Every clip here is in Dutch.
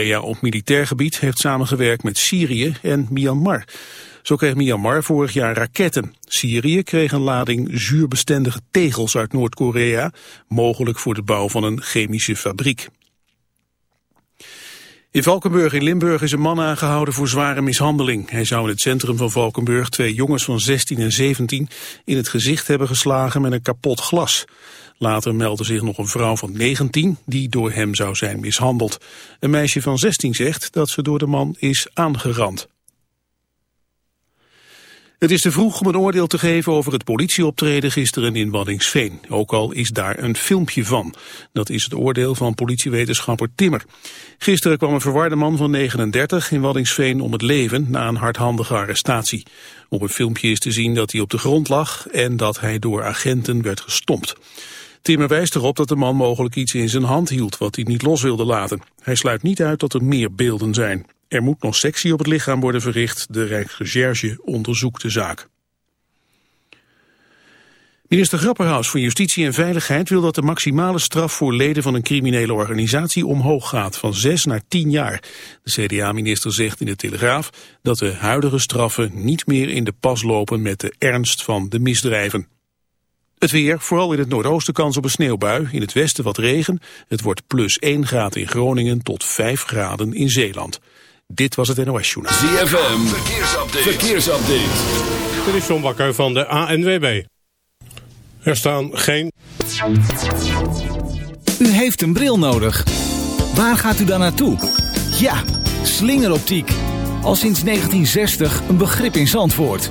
Korea op militair gebied heeft samengewerkt met Syrië en Myanmar. Zo kreeg Myanmar vorig jaar raketten. Syrië kreeg een lading zuurbestendige tegels uit Noord-Korea, mogelijk voor de bouw van een chemische fabriek. In Valkenburg in Limburg is een man aangehouden voor zware mishandeling. Hij zou in het centrum van Valkenburg twee jongens van 16 en 17 in het gezicht hebben geslagen met een kapot glas. Later meldde zich nog een vrouw van 19 die door hem zou zijn mishandeld. Een meisje van 16 zegt dat ze door de man is aangerand. Het is te vroeg om een oordeel te geven over het politieoptreden gisteren in Waddingsveen. Ook al is daar een filmpje van. Dat is het oordeel van politiewetenschapper Timmer. Gisteren kwam een verwarde man van 39 in Waddingsveen om het leven na een hardhandige arrestatie. Op een filmpje is te zien dat hij op de grond lag en dat hij door agenten werd gestompt. Timmer wijst erop dat de man mogelijk iets in zijn hand hield wat hij niet los wilde laten. Hij sluit niet uit dat er meer beelden zijn. Er moet nog sectie op het lichaam worden verricht. De Rijksrecherche onderzoekt de zaak. Minister Grapperhaus van Justitie en Veiligheid wil dat de maximale straf voor leden van een criminele organisatie omhoog gaat, van zes naar tien jaar. De CDA-minister zegt in de Telegraaf dat de huidige straffen niet meer in de pas lopen met de ernst van de misdrijven. Het weer, vooral in het noordoosten kans op een sneeuwbui, in het westen wat regen. Het wordt plus 1 graden in Groningen tot 5 graden in Zeeland. Dit was het NOS Journaal. ZFM, verkeersupdate. verkeersupdate. Dit is John Bakker van de ANWB. Er staan geen... U heeft een bril nodig. Waar gaat u dan naartoe? Ja, slingeroptiek. Al sinds 1960 een begrip in Zandvoort.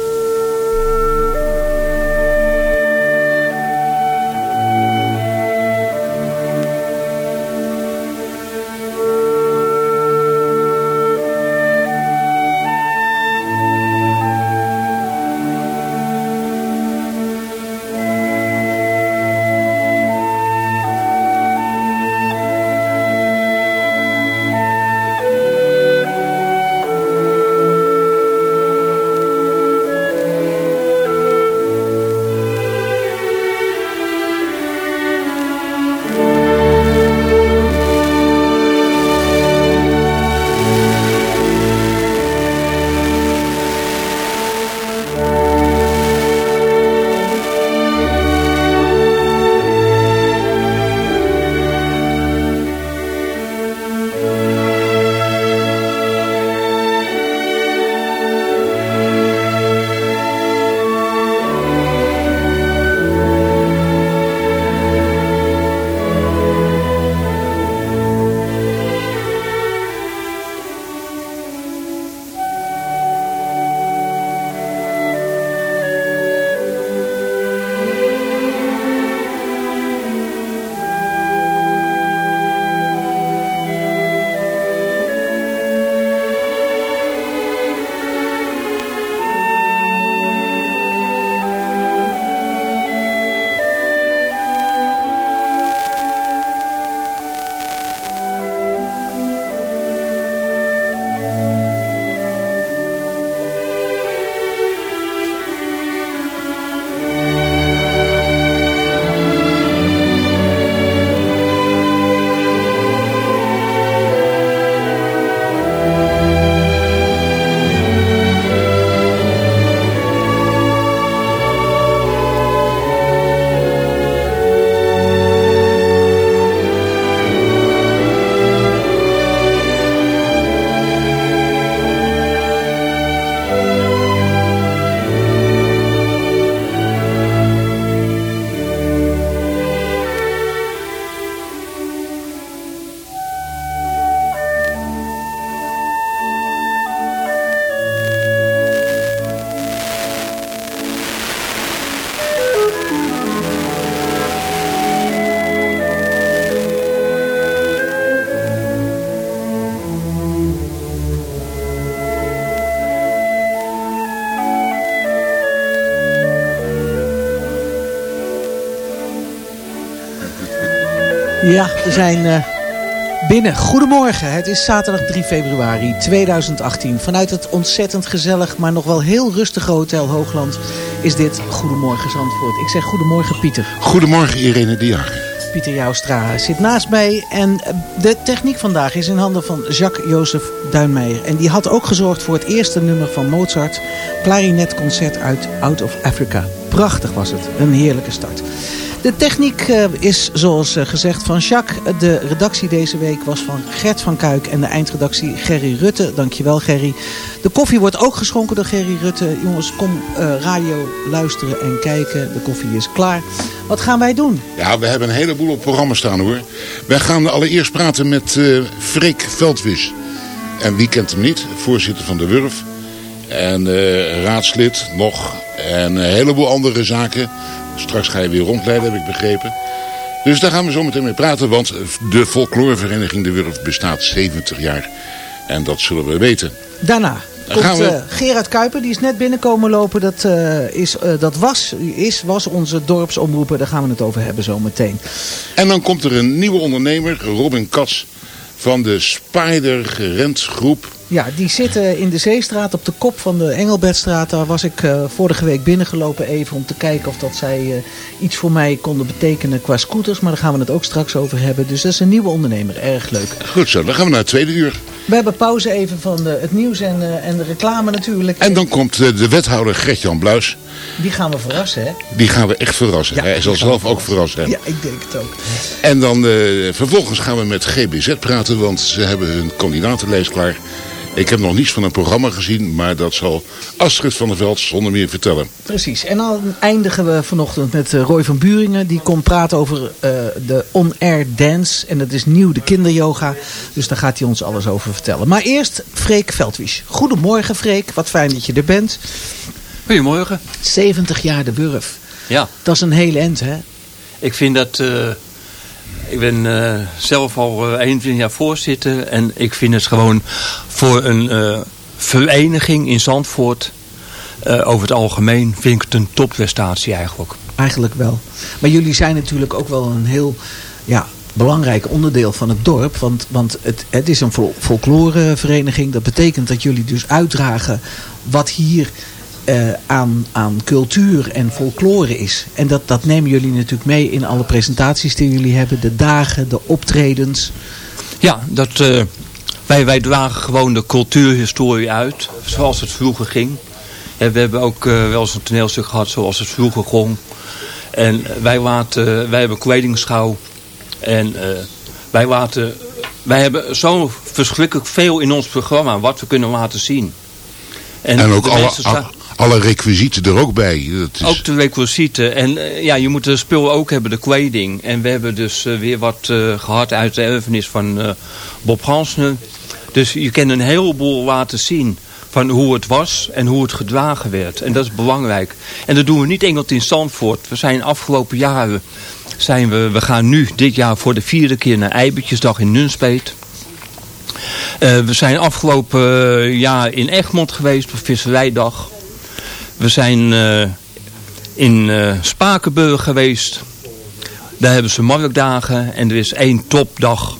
Ja, we zijn uh, binnen. Goedemorgen, het is zaterdag 3 februari 2018. Vanuit het ontzettend gezellig, maar nog wel heel rustige Hotel Hoogland is dit Goedemorgen Zandvoort. Ik zeg goedemorgen Pieter. Goedemorgen Irene Diar. Pieter Joustra zit naast mij. En de techniek vandaag is in handen van Jacques-Joseph Duinmeijer. En die had ook gezorgd voor het eerste nummer van Mozart. Clarinetconcert uit Out of Africa. Prachtig was het. Een heerlijke start. De techniek uh, is zoals uh, gezegd van Jacques. De redactie deze week was van Gert van Kuik en de eindredactie Gerry Rutte. Dankjewel Gerry. De koffie wordt ook geschonken door Gerry Rutte. Jongens, kom uh, radio luisteren en kijken. De koffie is klaar. Wat gaan wij doen? Ja, we hebben een heleboel op programma staan hoor. Wij gaan allereerst praten met Freek Veldwis. En wie kent hem niet? Voorzitter van de Wurf. En raadslid nog. En een heleboel andere zaken. Straks ga je weer rondleiden, heb ik begrepen. Dus daar gaan we zo meteen mee praten, want de folklorevereniging De Wurf bestaat 70 jaar. En dat zullen we weten. Daarna komt we... uh, Gerard Kuiper, die is net binnenkomen lopen. Dat, uh, is, uh, dat was, is, was onze dorpsomroeper, daar gaan we het over hebben zo meteen. En dan komt er een nieuwe ondernemer, Robin Kats van de Spider Gerentgroep. Ja, die zitten in de Zeestraat op de kop van de Engelbertstraat. Daar was ik uh, vorige week binnengelopen even om te kijken of dat zij uh, iets voor mij konden betekenen qua scooters. Maar daar gaan we het ook straks over hebben. Dus dat is een nieuwe ondernemer. Erg leuk. Goed zo, dan gaan we naar het tweede uur. We hebben pauze even van de, het nieuws en, en de reclame natuurlijk. En dan komt de wethouder Gert-Jan Bluis. Die gaan we verrassen, hè? Die gaan we echt verrassen. Ja, Hij zal zelf ook verrast zijn. Ja, ik denk het ook. En dan vervolgens gaan we met GBZ praten, want ze hebben hun kandidatenlijst klaar. Ik heb nog niets van een programma gezien, maar dat zal Astrid van der Veld zonder meer vertellen. Precies. En dan eindigen we vanochtend met eh, Roy van Buringen. Die komt praten over uh, de on-air dance. En dat is nieuw, de kinderyoga. Dus daar gaat hij ons alles over vertellen. Maar eerst Freek Veldwies. Goedemorgen Freek, wat fijn dat je er bent. Goedemorgen. 70 jaar de Wurf. Ja. Dat is een hele end, hè? Ik vind dat... Uh ik ben uh, zelf al uh, 21 jaar voorzitter. En ik vind het gewoon voor een uh, vereniging in Zandvoort... over het algemeen vind ik het een topprestatie eigenlijk. Eigenlijk wel. Maar jullie zijn natuurlijk ook wel een heel... Ja, belangrijk onderdeel van het dorp. Want, want het, het is een folklorevereniging. Dat betekent dat jullie dus uitdragen wat hier uh, aan, aan cultuur en folklore is. En dat, dat nemen jullie natuurlijk mee in alle presentaties die jullie hebben. De dagen, de optredens. Ja, dat, uh, wij, wij dragen gewoon de cultuurhistorie uit. Zoals het vroeger ging. En we hebben ook uh, wel eens een toneelstuk gehad zoals het vroeger ging. En wij, laten, wij hebben kledingschouw. En wij, laten, wij hebben zo verschrikkelijk veel in ons programma wat we kunnen laten zien. En, en ook alle, alle requisieten er ook bij. Dat is... Ook de requisieten. En uh, ja, je moet de spul ook hebben, de kleding. En we hebben dus uh, weer wat uh, gehad uit de erfenis van Bob Hansner. Dus je kan een heleboel laten zien van hoe het was en hoe het gedragen werd. En dat is belangrijk. En dat doen we niet enkel in Zandvoort. We zijn afgelopen jaren, zijn we, we gaan nu dit jaar voor de vierde keer naar Eibertjesdag in Nunspeet. We zijn afgelopen jaar in Egmond geweest op Visserijdag. We zijn uh, in uh, Spakenburg geweest. Daar hebben ze marktdagen en er is één topdag.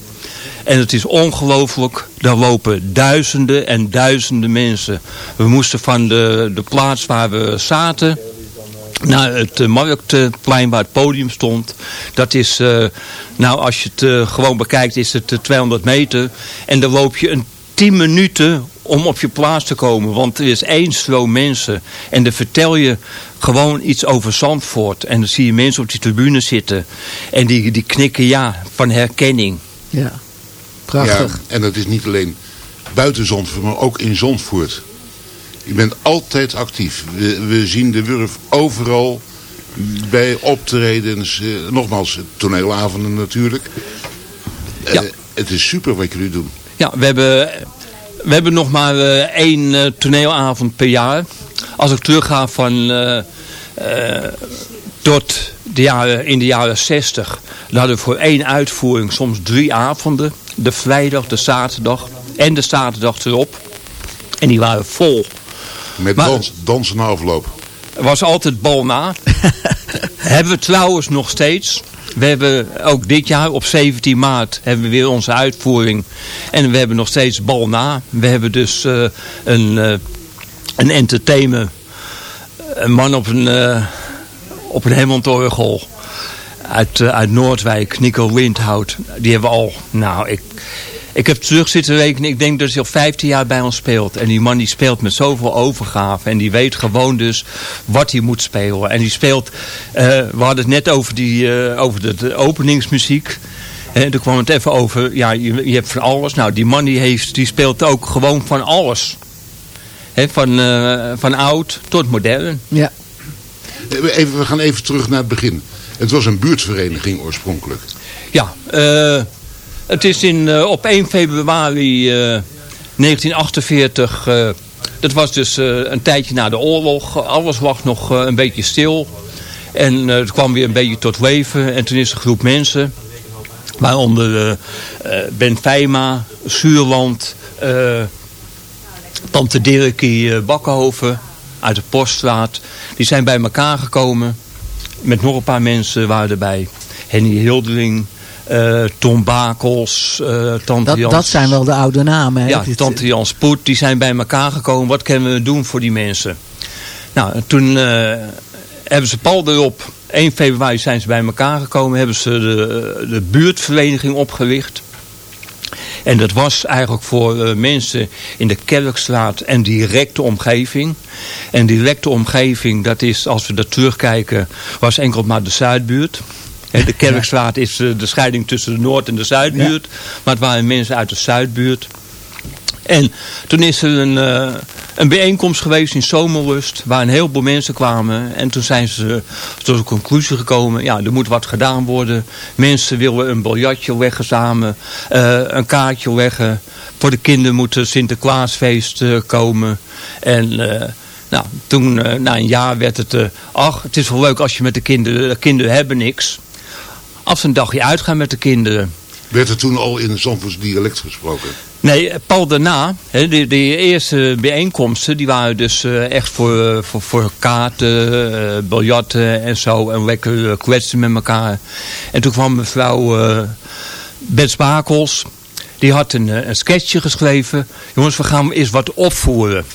En het is ongelooflijk. Daar lopen duizenden en duizenden mensen. We moesten van de, de plaats waar we zaten naar het uh, marktplein waar het podium stond. Dat is, nou als je het gewoon bekijkt, is het 200 meter. En dan loop je een 10 minuten om op je plaats te komen. Want er is één stroom mensen. En dan vertel je gewoon iets over Zandvoort. En dan zie je mensen op die tribune zitten. En die, die knikken ja, van herkenning. Ja, prachtig. Ja, en dat is niet alleen buiten Zandvoort, maar ook in Zandvoort. Je bent altijd actief. We, we zien de Wurf overal bij optredens. Eh, nogmaals, toneelavonden natuurlijk. Ja. Uh, het is super wat jullie doen. Ja, we hebben we hebben nog maar uh, één uh, toneelavond per jaar. Als ik terugga van uh, tot de jaren, in de jaren 60, dan hadden we voor één uitvoering soms drie avonden. De vrijdag, de zaterdag en de zaterdag erop. En die waren vol. Met maar, dans, dansen na afloop. Was altijd bal na. hebben we trouwens nog steeds. We hebben ook dit jaar op 17 maart hebben we weer onze uitvoering. En we hebben nog steeds bal na. We hebben dus uh, een, uh, een entertainer. Een man op een, uh, op een uit, uit Noordwijk, Nico Windhout. Die hebben we al, nou, ik, ik heb terug zitten rekenen. Ik denk dat hij al 15 jaar bij ons speelt. En die man die speelt met zoveel overgave. En die weet gewoon dus wat hij moet spelen. En die speelt... Uh, we hadden het net over, die, uh, over de, de, openingsmuziek. En toen kwam het even over... Ja, je, je, hebt van alles. Nou, die man die, heeft, die speelt ook gewoon van alles. He, van, uh, van oud tot modern. Ja. Even, we gaan even terug naar het begin. Het was een buurtvereniging oorspronkelijk. Ja, eh... Het is in, uh, op 1 februari uh, 1948, uh, dat was dus een tijdje na de oorlog. Alles lag nog een beetje stil. En het kwam weer een beetje tot leven. En toen is een groep mensen, waaronder Ben Feima, Zuurland, Tante Dirkie Bakkenhoven uit de Poststraat. Die zijn bij elkaar gekomen. Met nog een paar mensen waren erbij. Henny Hildeling, uh, Tom Bakels, uh, Tante dat, Jans. Dat zijn wel de oude namen. Hè? Ja, Tante Jan Spoed, die zijn bij elkaar gekomen. Wat kunnen we doen voor die mensen? Nou, toen uh, hebben ze pal erop. 1 februari zijn ze bij elkaar gekomen. Hebben ze de, de buurtvereniging opgericht. En dat was eigenlijk voor uh, mensen in de Kerkstraat en directe omgeving. En directe omgeving, dat is, als we dat terugkijken, was enkel maar de Zuidbuurt. De Kerkstraat is de scheiding tussen de Noord- en de Zuidbuurt. Maar het waren mensen uit de Zuidbuurt. En toen is er een, uh, een bijeenkomst geweest in Zomerrust. Waar een heleboel mensen kwamen. En toen zijn ze tot de conclusie gekomen. Ja, er moet wat gedaan worden. Mensen willen een biljartje leggen samen. Uh, een kaartje leggen. Voor de kinderen moet er Sinterklaasfeest uh, komen. En... nou, toen, na een jaar werd het... ach, het is wel leuk als je met de kinderen... De kinderen hebben niks als ze een dagje uitgaan met de kinderen. Werd er toen al in een Zandvoorts dialect gesproken? Nee, Paul daarna, hè, de, de eerste bijeenkomsten, die waren dus uh, echt voor, voor, voor kaarten, uh, biljarten en zo. En lekker kwetsen met elkaar. En toen kwam mevrouw uh, Bets Bakels, die had een, een sketchje geschreven. Jongens, we gaan eens wat opvoeren.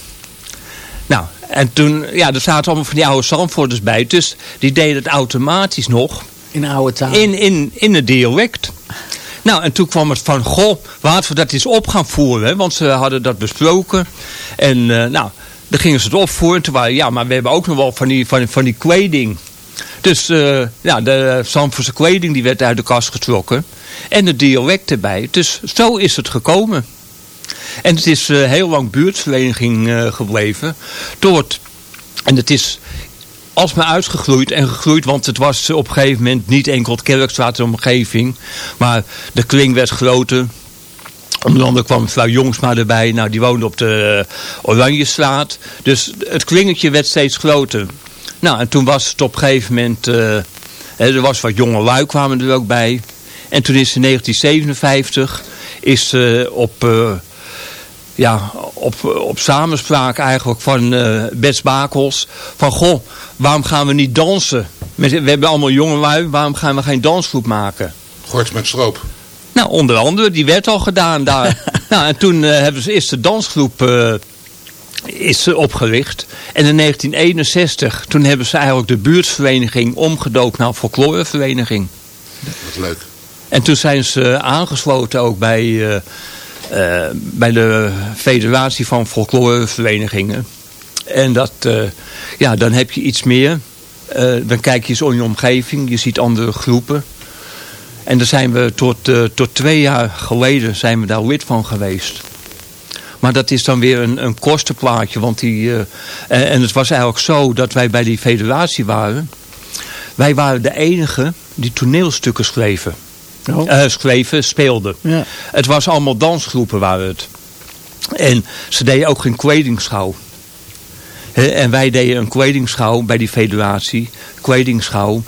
Nou, en toen, ja, er zaten allemaal van die oude Zandvoorters bij. Dus die deden het automatisch nog. In oude taal. In, in, in het dialect. Nou, en toen kwam het van, goh, laten we dat eens op gaan voeren. Want ze hadden dat besproken. En uh, nou, dan gingen ze het opvoeren. Terwijl, ja, maar we hebben ook nog wel van die, van, van die kleding. Dus uh, ja, de Zandvoortse kleding die werd uit de kast getrokken. En het dialect erbij. Dus zo is het gekomen. En het is uh, heel lang buurtvereniging gebleven. Tot, en het is alsmaar uitgegroeid en gegroeid. Want het was op een gegeven moment niet enkel het Kerkstraat omgeving. Maar de kring werd groter. Onder andere kwam mevrouw Jongsma erbij. Nou, die woonde op de Oranjestraat. Dus het kringetje werd steeds groter. Nou, en toen was het op een gegeven moment... Uh, er was wat jonge lui kwamen er ook bij. En toen is in 1957... is uh, op... Uh, ja, op, op samenspraak eigenlijk van uh, Bets Bakels. Van goh, waarom gaan we niet dansen? We hebben allemaal jonge lui, waarom gaan we geen dansgroep maken? Gort met stroop. Nou, onder andere, die werd al gedaan daar. nou, en toen uh, hebben ze eerst de dansgroep uh, is opgericht. En in 1961, toen hebben ze eigenlijk de buurtvereniging omgedoopt naar folklorevereniging. Wat leuk. En toen zijn ze aangesloten ook bij... Uh, bij de federatie van folkloreverenigingen. En dat, uh, ja, dan heb je iets meer. Uh, dan kijk je eens om je omgeving. Je ziet andere groepen. En daar zijn we tot, tot twee jaar geleden zijn we daar lid van geweest. Maar dat is dan weer een, een kostenplaatje. Want die, en, en het was eigenlijk zo dat wij bij die federatie waren. Wij waren de enige die toneelstukken schreven. Oh. Uh, schreven, speelden. Ja. Het was allemaal dansgroepen waren het. En ze deden ook geen kledingschouw. En wij deden een kledingschouw bij die federatie. Kledingschouw.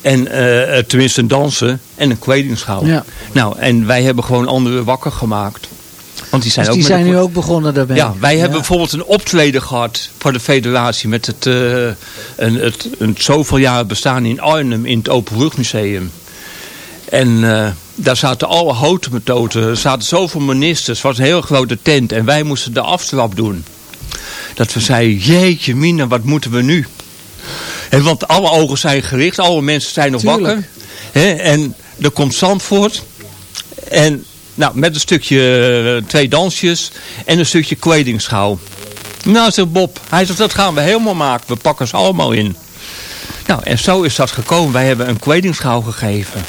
En uh, tenminste een dansen en een kledingschouw. Ja. Nou, en wij hebben gewoon anderen wakker gemaakt. Want die zijn, dus ook die zijn nu ook begonnen daarbij. Ja, wij ja. hebben bijvoorbeeld een optreden gehad voor de federatie met het, uh, een, het, een zoveel jaar bestaan in Arnhem in het Openluchtmuseum. En eh, daar zaten alle houten methoden. Er zaten zoveel ministers. Het was een heel grote tent. En wij moesten de aftrap doen. Dat we zeiden, jeetje mina, wat moeten we nu? En want alle ogen zijn gericht. Alle mensen zijn nog Tuurlijk. wakker. En er komt Zandvoort. En nou, met een stukje, eh, twee dansjes. En een stukje kledingschouw. Nou, zegt Bob. Hij zegt, dat gaan we helemaal maken. We pakken ze allemaal in. Nou, en zo is dat gekomen. Wij hebben een kledingschouw gegeven.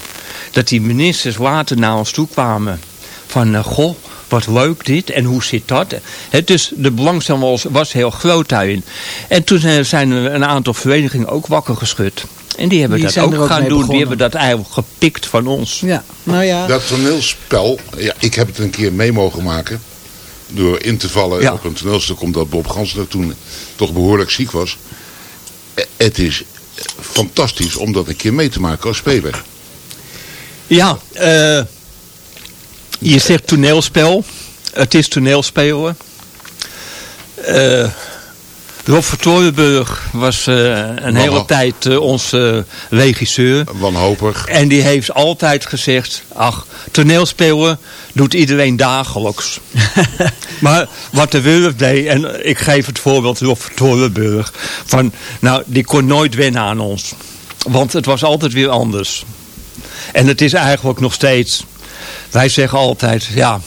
Dat die ministers later naar ons toe kwamen. Van, eh, goh, wat leuk dit. En hoe zit dat? Hè, dus de belangstelling was, was heel groot daarin. En toen zijn- zijn er een aantal verenigingen ook wakker geschud. En die hebben Die dat zijn ook ook gaan doen. Die hebben dat eigenlijk gepikt van ons. Ja, nou ja. Dat toneelspel, ja, ik heb het een keer mee mogen maken. Door in te vallen Ja. op een toneelstuk omdat Bob Gansner toen toch behoorlijk ziek was. Eh, Het is fantastisch om dat een keer mee te maken als speler. Ja, eh, je zegt toneelspel. Het is toneelspelen. Eh Rob van Torenburg was eh, een hele tijd onze regisseur. Wanhopig. En die heeft altijd gezegd, ach, toneelspelen doet iedereen dagelijks. maar wat de Wurf deed, en ik geef het voorbeeld Rob van Torenburg, van, nou, die kon nooit wennen aan ons. Want het was altijd weer anders. En het is eigenlijk nog steeds, wij zeggen altijd, ja,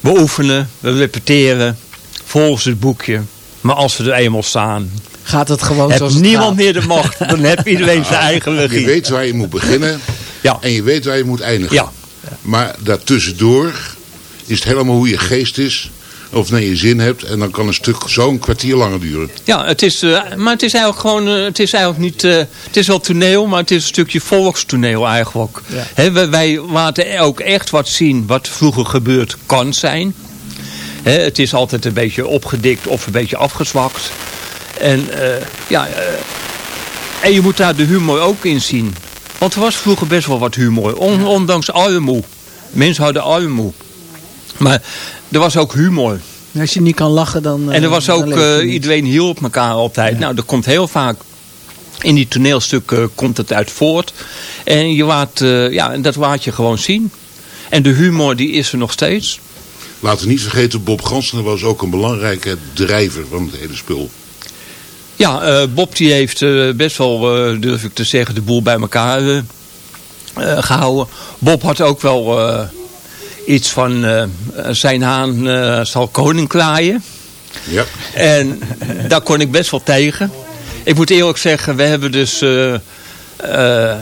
we oefenen, we repeteren, volgens het boekje. Maar als we er eenmaal staan, Gaat het gewoon heeft zoals het niemand gaat. meer de macht. Dan heeft iedereen zijn eigen regie. Je weet waar je moet beginnen Ja. en je weet waar je moet eindigen. Ja. Maar daartussendoor is het helemaal hoe je geest is. Of naar je zin hebt. En dan kan een stuk zo'n kwartier langer duren. Ja, het is, eh, maar het is eigenlijk gewoon, eh, het is eigenlijk niet, eh, het is wel toneel, maar het is een stukje volkstoneel eigenlijk. Ja. Hè, wij, wij laten ook echt wat zien wat vroeger gebeurd kan zijn. Hè, het is altijd een beetje opgedikt of een beetje afgezwakt. En eh, ja, eh, en je moet daar de humor ook in zien. Want er was vroeger best wel wat humor, on- ondanks armoe. Mensen hadden armoe. Maar er was ook humor. Als je niet kan lachen, dan... eh, En er was dan ook, eh, iedereen hielp elkaar altijd. Nou, er komt heel vaak, in die toneelstukken komt het uit voort. En je laat, eh, ja, en dat laat je gewoon zien. En de humor die is er nog steeds. Laten we niet vergeten, Bob Gansner was ook een belangrijke drijver van het hele spul. Ja, eh, Bob die heeft eh, best wel, eh, durf ik te zeggen, de boel bij elkaar eh, eh, gehouden. Bob had ook wel eh, iets van, eh, zijn haan eh, zal koning klaaien. Ja. En daar kon ik best wel tegen. Ik moet eerlijk zeggen, we hebben dus eh, eh,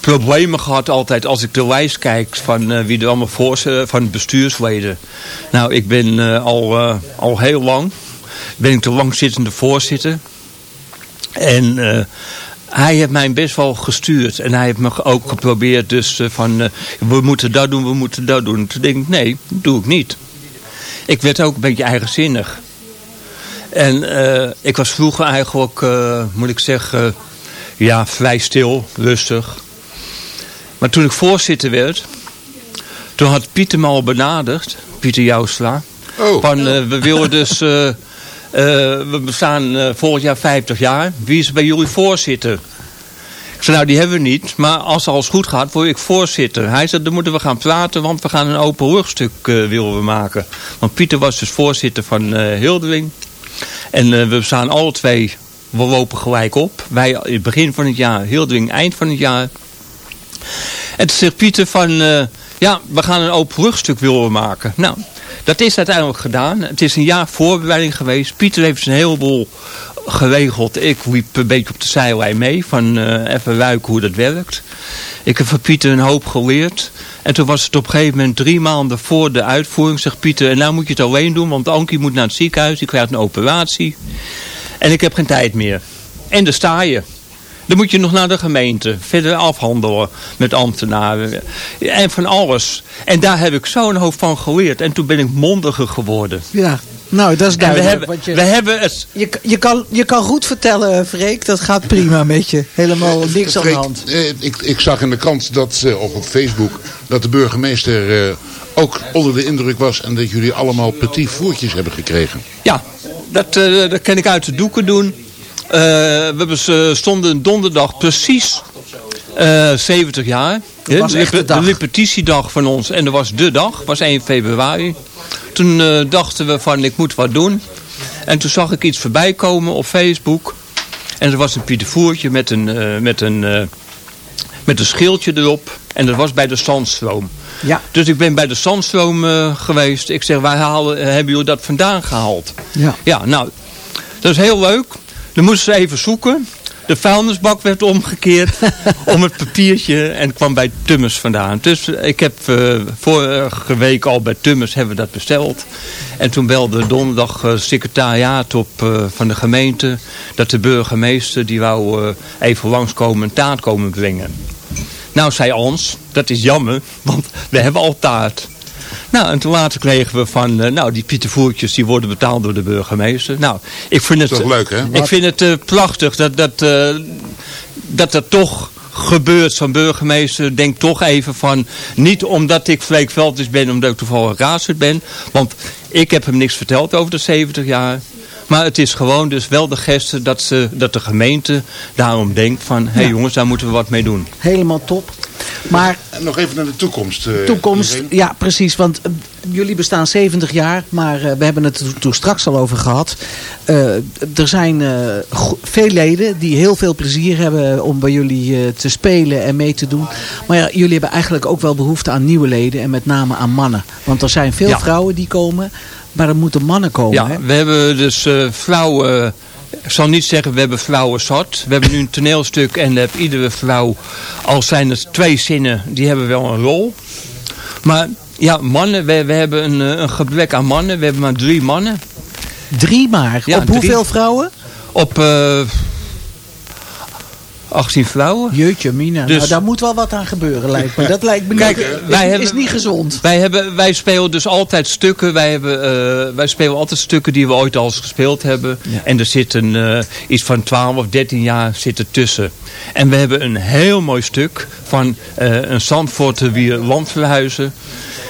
problemen gehad altijd als ik de lijst kijk van eh, wie er allemaal voor van de bestuursleden. Nou, ik ben eh, al, eh, al heel lang, ben ik de langzittende voorzitter. En eh, hij heeft mij best wel gestuurd. En hij heeft me ook geprobeerd dus eh, van, eh, we moeten dat doen, we moeten dat doen. Toen denk ik, nee, doe ik niet. Ik werd ook een beetje eigenzinnig. En eh, ik was vroeger eigenlijk, moet ik zeggen, ja, vrij stil, rustig. Maar toen ik voorzitter werd, toen had Pieter me al benaderd, Pieter Joustra. Oh. Van, we willen dus, we bestaan eh, volgend jaar 50 jaar. Wie is bij jullie voorzitter? Ik zei, nou die hebben we niet. Maar als alles goed gaat, word ik voorzitter. Hij zei, dan moeten we gaan praten, want we gaan een open rugstuk eh, willen we maken. Want Pieter was dus voorzitter van eh Hildering. En eh, we staan alle twee, we lopen gelijk op. Wij in het begin van het jaar, Hildering eind van het jaar. En toen zegt Pieter van, eh, ja, we gaan een open rugstuk willen we maken. Nou, dat is uiteindelijk gedaan. Het is een jaar voorbereiding geweest. Pieter heeft een heleboel geregeld. Ik liep een beetje op de zijlijn mee. Van eh, even ruiken hoe dat werkt. Ik heb van Pieter een hoop geleerd. En toen was het op een gegeven moment drie maanden voor de uitvoering. Zegt Pieter, en nou moet je het alleen doen. Want Ankie moet naar het ziekenhuis. Die krijgt een operatie. En ik heb geen tijd meer. En daar sta je. Dan moet je nog naar de gemeente. Verder afhandelen met ambtenaren. En van alles. En daar heb ik zo'n hoop van geleerd. En toen ben ik mondiger geworden. Ja, nou, dat is En we duidelijk. hebben, want je, we hebben het... je, je, kan, je kan goed vertellen, Freek. Dat gaat prima met je. Helemaal niks aan de hand. eh, ik, ik zag in de krant dat, eh, of op Facebook dat de burgemeester eh, ook onder de indruk was en dat jullie allemaal petit voertjes hebben gekregen. Ja, dat, eh, dat kan ik uit de doeken doen. Eh, we ze stonden donderdag precies Uh, 70 jaar. Dat was echt de de repetitiedag van ons. En dat was de dag. was 1 februari. Toen dachten we van ik moet wat doen. En toen zag ik iets voorbij komen op Facebook. En er was een Pieter Voertje met een, uh, met een, uh, met een schildje erop. En dat was bij de Zandstroom. Ja. Dus ik ben bij de Zandstroom uh, geweest. Ik zeg, waar halen, hebben jullie dat vandaan gehaald? Ja. Ja, nou, dat is heel leuk. Dan moesten ze even zoeken. De vuilnisbak werd omgekeerd om het papiertje en kwam bij Tummers vandaan. Dus ik heb uh, vorige week al bij Tummers hebben we dat besteld. En toen belde donderdag uh, secretariaat op uh, van de gemeente dat de burgemeester die wou even langskomen en taart komen brengen. Nou, zei ons, dat is jammer, want we hebben al taart. Nou, en toen later kregen we van, uh, nou, die pietervoertjes die worden betaald door de burgemeester. Nou, ik vind het... Toch leuk, hè? Ik vind het uh, prachtig dat dat, uh, dat dat toch gebeurt. Zo'n burgemeester denkt toch even van, niet omdat ik Freek Velders ben, omdat ik toevallig raadslid ben. Want ik heb hem niks verteld over de 70 jaar. Maar het is gewoon dus wel de gesten dat, ze, dat de gemeente daarom denkt van... hé hey ja. jongens, daar moeten we wat mee doen. Helemaal top. Maar, Nog even naar de toekomst. Uh, toekomst, iedereen. ja precies. Want uh, jullie bestaan 70 jaar, maar uh, we hebben het er toen straks al over gehad. er zijn veel leden die heel veel plezier hebben om bij jullie te spelen en mee te doen. Maar ja, jullie hebben eigenlijk ook wel behoefte aan nieuwe leden en met name aan mannen. Want er zijn veel ja. vrouwen die komen, maar er moeten mannen komen. Ja, hè? we hebben dus vrouwen... Ik zal niet zeggen, we hebben vrouwen zat. We hebben nu een toneelstuk en heb iedere vrouw, al zijn het twee zinnen, die hebben wel een rol. Maar ja, mannen, we, we hebben een, een gebrek aan mannen. We hebben maar drie mannen. Drie maar? Ja, Op drie. hoeveel vrouwen? Op uh, 18 vrouwen. Jeetje mina, Dus- nou, daar moet wel wat aan gebeuren lijkt me. Dat lijkt me Kijk, niet, wij is, hebben- is niet gezond. Wij, hebben, wij spelen dus altijd stukken. Wij, hebben, uh, wij spelen altijd stukken die we ooit al eens gespeeld hebben. Ja. En er zitten uh, iets van 12 of 13 jaar zitten tussen. En we hebben een heel mooi stuk van uh, een Zandvoort wie land verhuizen.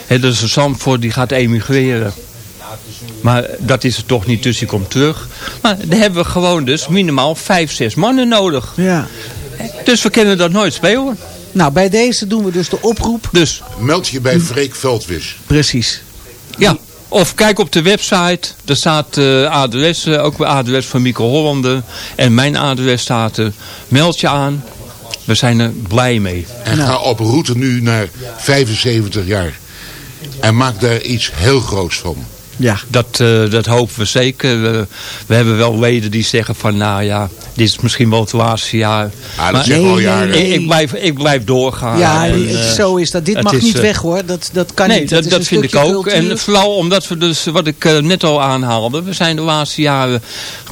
He, dus een Zandvoort die gaat emigreren. Maar dat is het toch niet, dus die komt terug. Maar dan hebben we gewoon dus minimaal 5, 6 mannen nodig. Ja. Dus we kunnen dat nooit spelen. Nou, bij deze doen we dus de oproep. Dus Meld je bij Freek Veldwis. Precies. Ja, of kijk op de website. Er staat uh, adres, uh, ook het adres van Mieke Hollander. En mijn adres staat er. Meld je aan. We zijn er blij mee. En Nou. ga op route nu naar 75 jaar. En maak daar iets heel groots van. Ja. Dat, uh, dat hopen we zeker. We, we hebben wel leden die zeggen van nou ja, dit is misschien wel het laatste jaar. Ah, dat Maar zeggen we al jaren. nee, ik, ik, blijf, ik blijf doorgaan. Ja, En, eh, zo is dat. Dit mag is, niet eh, weg hoor. Dat, dat kan Nee, niet. dat, is dat vind ik ook. cultuur. En vooral omdat we dus, wat ik uh, net al aanhaalde, we zijn de laatste jaren,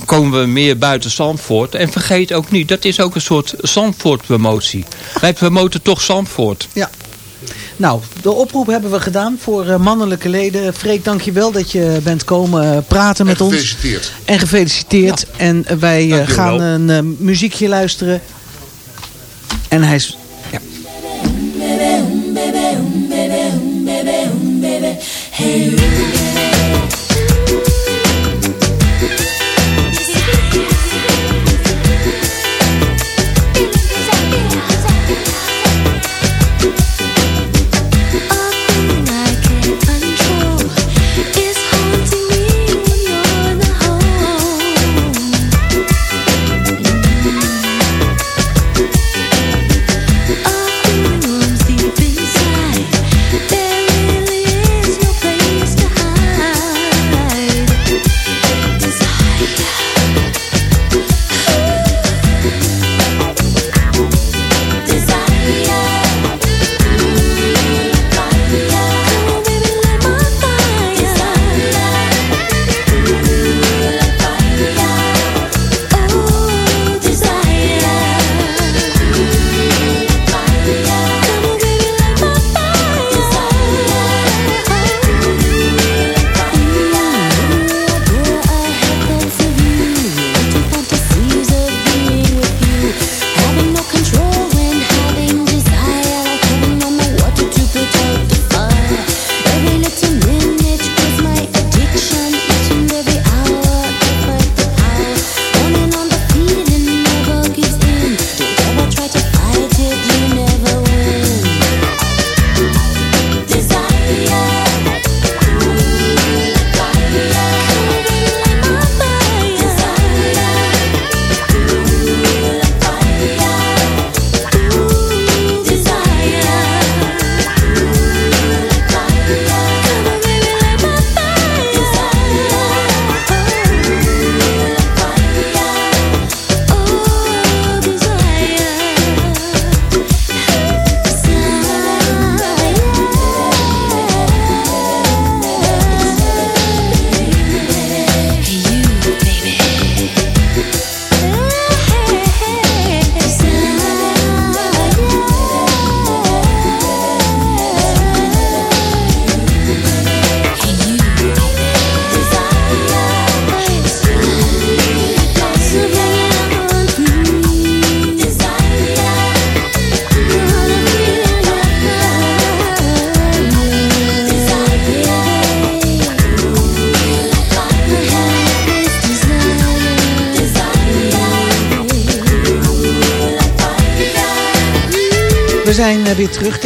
komen we meer buiten Zandvoort. En vergeet ook niet, dat is ook een soort Zandvoort-promotie. Wij promoten toch Zandvoort. Ja. Nou, de oproep hebben we gedaan voor uh, mannelijke leden. Freek, dank je wel dat je bent komen uh, praten met En ons. gefeliciteerd. En gefeliciteerd. En uh, wij uh, gaan wel. een uh, muziekje luisteren. En hij is... Ja. There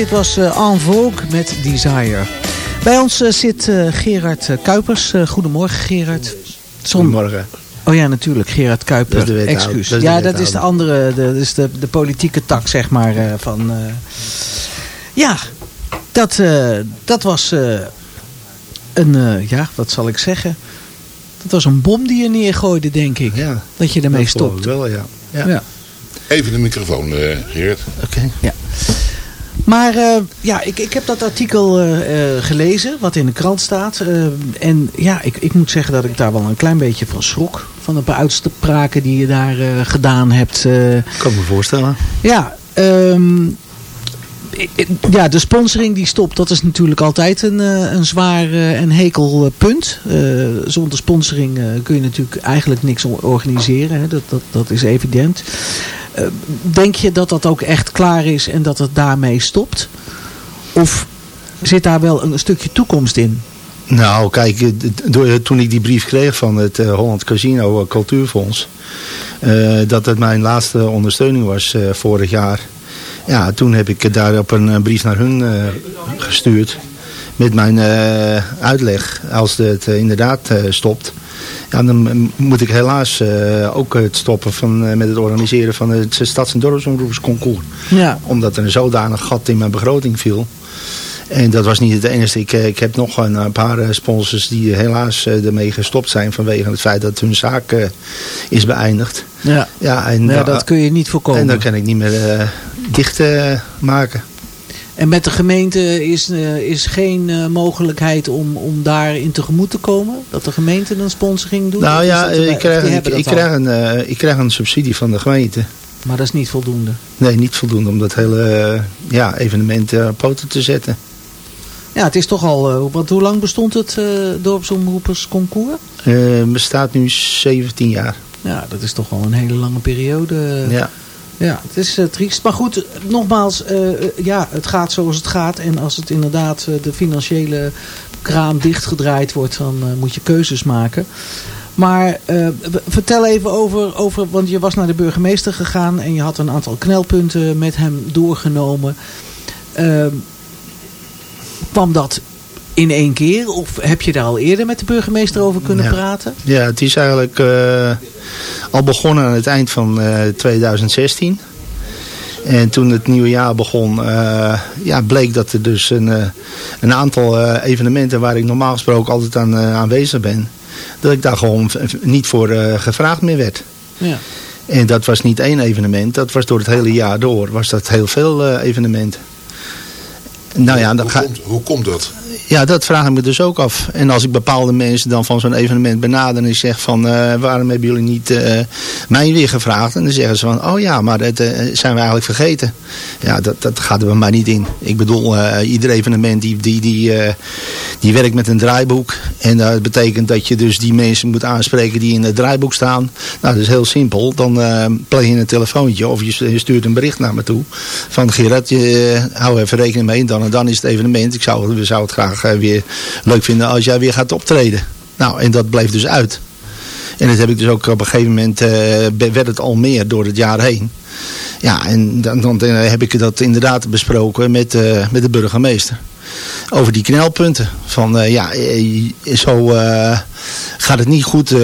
Dit was uh, En Vogue met Desire. Bij ons uh, zit uh, Gerard Kuipers. goedemorgen Gerard. Zon... Goedemorgen. Oh ja, natuurlijk. Gerard Kuiper. Excuus. Dat ja, dat is de andere, de, dat is de, de politieke tak, zeg maar, van... ja, dat, dat was een, ja, wat zal ik zeggen... Dat was een bom die je neergooide, denk ik. Ja, dat je ermee stopt. wel, ja. ja. ja. Even de microfoon, uh, Geert. Oké. Ja. Maar uh, ja, ik, ik heb dat artikel uh, gelezen, wat in de krant staat. en ja, ik, ik moet zeggen dat ik daar wel een klein beetje van schrok. Van de uitspraken die je daar gedaan hebt. kan me voorstellen. Ja, um, ja, de sponsoring die stopt, dat is natuurlijk altijd een, eh, een zwaar eh, en hekel eh, punt. zonder sponsoring kun je natuurlijk eigenlijk niks organiseren. Hè. Dat, dat, dat is evident. Denk je dat dat ook echt klaar is en dat het daarmee stopt? Of zit daar wel een stukje toekomst in? Nou, kijk, door, toen ik die brief kreeg van het Holland Casino Cultuurfonds... dat het mijn laatste ondersteuning was vorig jaar... Ja, toen heb ik daarop een brief naar hun uh, gestuurd. Met mijn uh, uitleg. Als het uh, inderdaad stopt. Ja, dan moet ik helaas ook het stoppen van, met het organiseren van het Stads- en Dorpsomroepersconcours. Ja. Omdat er een zodanig gat in mijn begroting viel. En dat was niet het enige. Ik, ik heb nog een paar sponsors die helaas ermee gestopt zijn vanwege het feit dat hun zaak is beëindigd. Ja, ja, en, ja dat kun je niet voorkomen. En dan kan ik niet meer dicht maken. En met de gemeente is, uh, is geen uh, mogelijkheid om, om daarin tegemoet te komen? Dat de gemeente een sponsoring doet? Nou ja, ik, krijg, ik, ik, krijg een, uh, ik krijg een subsidie van de gemeente. Maar dat is niet voldoende? Nee, niet voldoende om dat hele ja, evenement op poten te zetten. Ja, het is toch al... want hoe lang bestond het dorpsomroepersconcours? Het bestaat nu 17 jaar. Ja, dat is toch wel een hele lange periode. Ja. Ja, het is uh, triest. Maar goed, nogmaals, uh, ja, het gaat zoals het gaat. En als het inderdaad de financiële kraan dichtgedraaid wordt, dan moet je keuzes maken. Maar vertel even over, over, want je was naar de burgemeester gegaan en je had een aantal knelpunten met hem doorgenomen. Ehm, kwam dat in één keer? Of heb je daar al eerder met de burgemeester over kunnen praten? Ja, het is eigenlijk uh, al begonnen aan het eind van uh, eh, 2016. En toen het nieuwe jaar begon, uh, ja, bleek dat er dus een, een aantal evenementen waar ik normaal gesproken altijd aan aanwezig ben, dat ik daar gewoon niet voor gevraagd meer werd. Ja. En dat was niet één evenement, dat was door het hele jaar door, was dat heel veel evenementen. Nou ja, dan hoe, komt, hoe komt dat? Ja, dat vraag ik me dus ook af. En als ik bepaalde mensen dan van zo'n evenement benader en zeg van uh, waarom hebben jullie niet uh, mij weer gevraagd? En dan zeggen ze van oh ja, maar dat uh, zijn we eigenlijk vergeten. Ja, dat, dat gaat er bij mij niet in. Ik bedoel, ieder evenement die, die, die, die werkt met een draaiboek. En dat betekent dat je dus die mensen moet aanspreken die in het draaiboek staan. Nou, dat is heel simpel. Dan pleeg je een telefoontje of je stuurt een bericht naar me toe. Van Gerard, je, hou even rekening mee. Dan en dan is het evenement. Ik zou, we zouden het graag eh, weer leuk vinden als jij weer gaat optreden. Nou, en dat bleef dus uit. En dat heb ik dus ook op een gegeven moment, uh, werd het al meer door het jaar heen. Ja, en dan, dan heb ik dat inderdaad besproken met, uh, met de burgemeester. Over die knelpunten. Van uh, ja, zo gaat het niet goed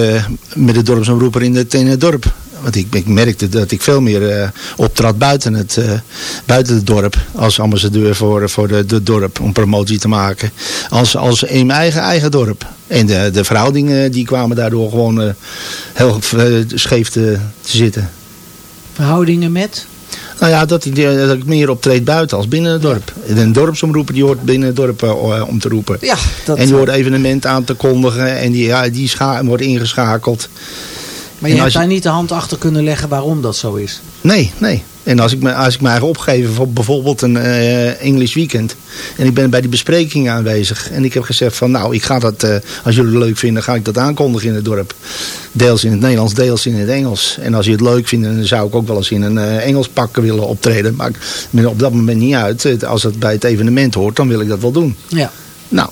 met de dorpsomroeper in het, in het dorp. Want ik, ik merkte dat ik veel meer uh, optrad buiten het, uh, buiten het dorp. Als ambassadeur voor, voor de, de dorp. Om promotie te maken. Als, als in mijn eigen, eigen dorp. En de, de verhoudingen die kwamen daardoor gewoon uh, heel scheef te, te zitten. Verhoudingen met? Nou ja, dat, dat ik meer optreed buiten als binnen het dorp. Een dorpsomroeper die hoort binnen het dorp om te roepen. Ja, dat... En die hoort evenementen aan te kondigen. En die, ja, die wordt ingeschakeld. Maar je hebt daar niet de hand achter kunnen leggen waarom dat zo is? Nee, nee. En als ik me, als ik me opgeven voor bijvoorbeeld een uh, English weekend. En ik ben bij die bespreking aanwezig. En ik heb gezegd van nou, ik ga dat, uh, als jullie het leuk vinden, ga ik dat aankondigen in het dorp. Deels in het Nederlands, deels in het Engels. En als je het leuk vindt, dan zou ik ook wel eens in een uh, Engels pak willen optreden. Maar ik ben op dat moment niet uit. Als het bij het evenement hoort, dan wil ik dat wel doen. Ja. Nou,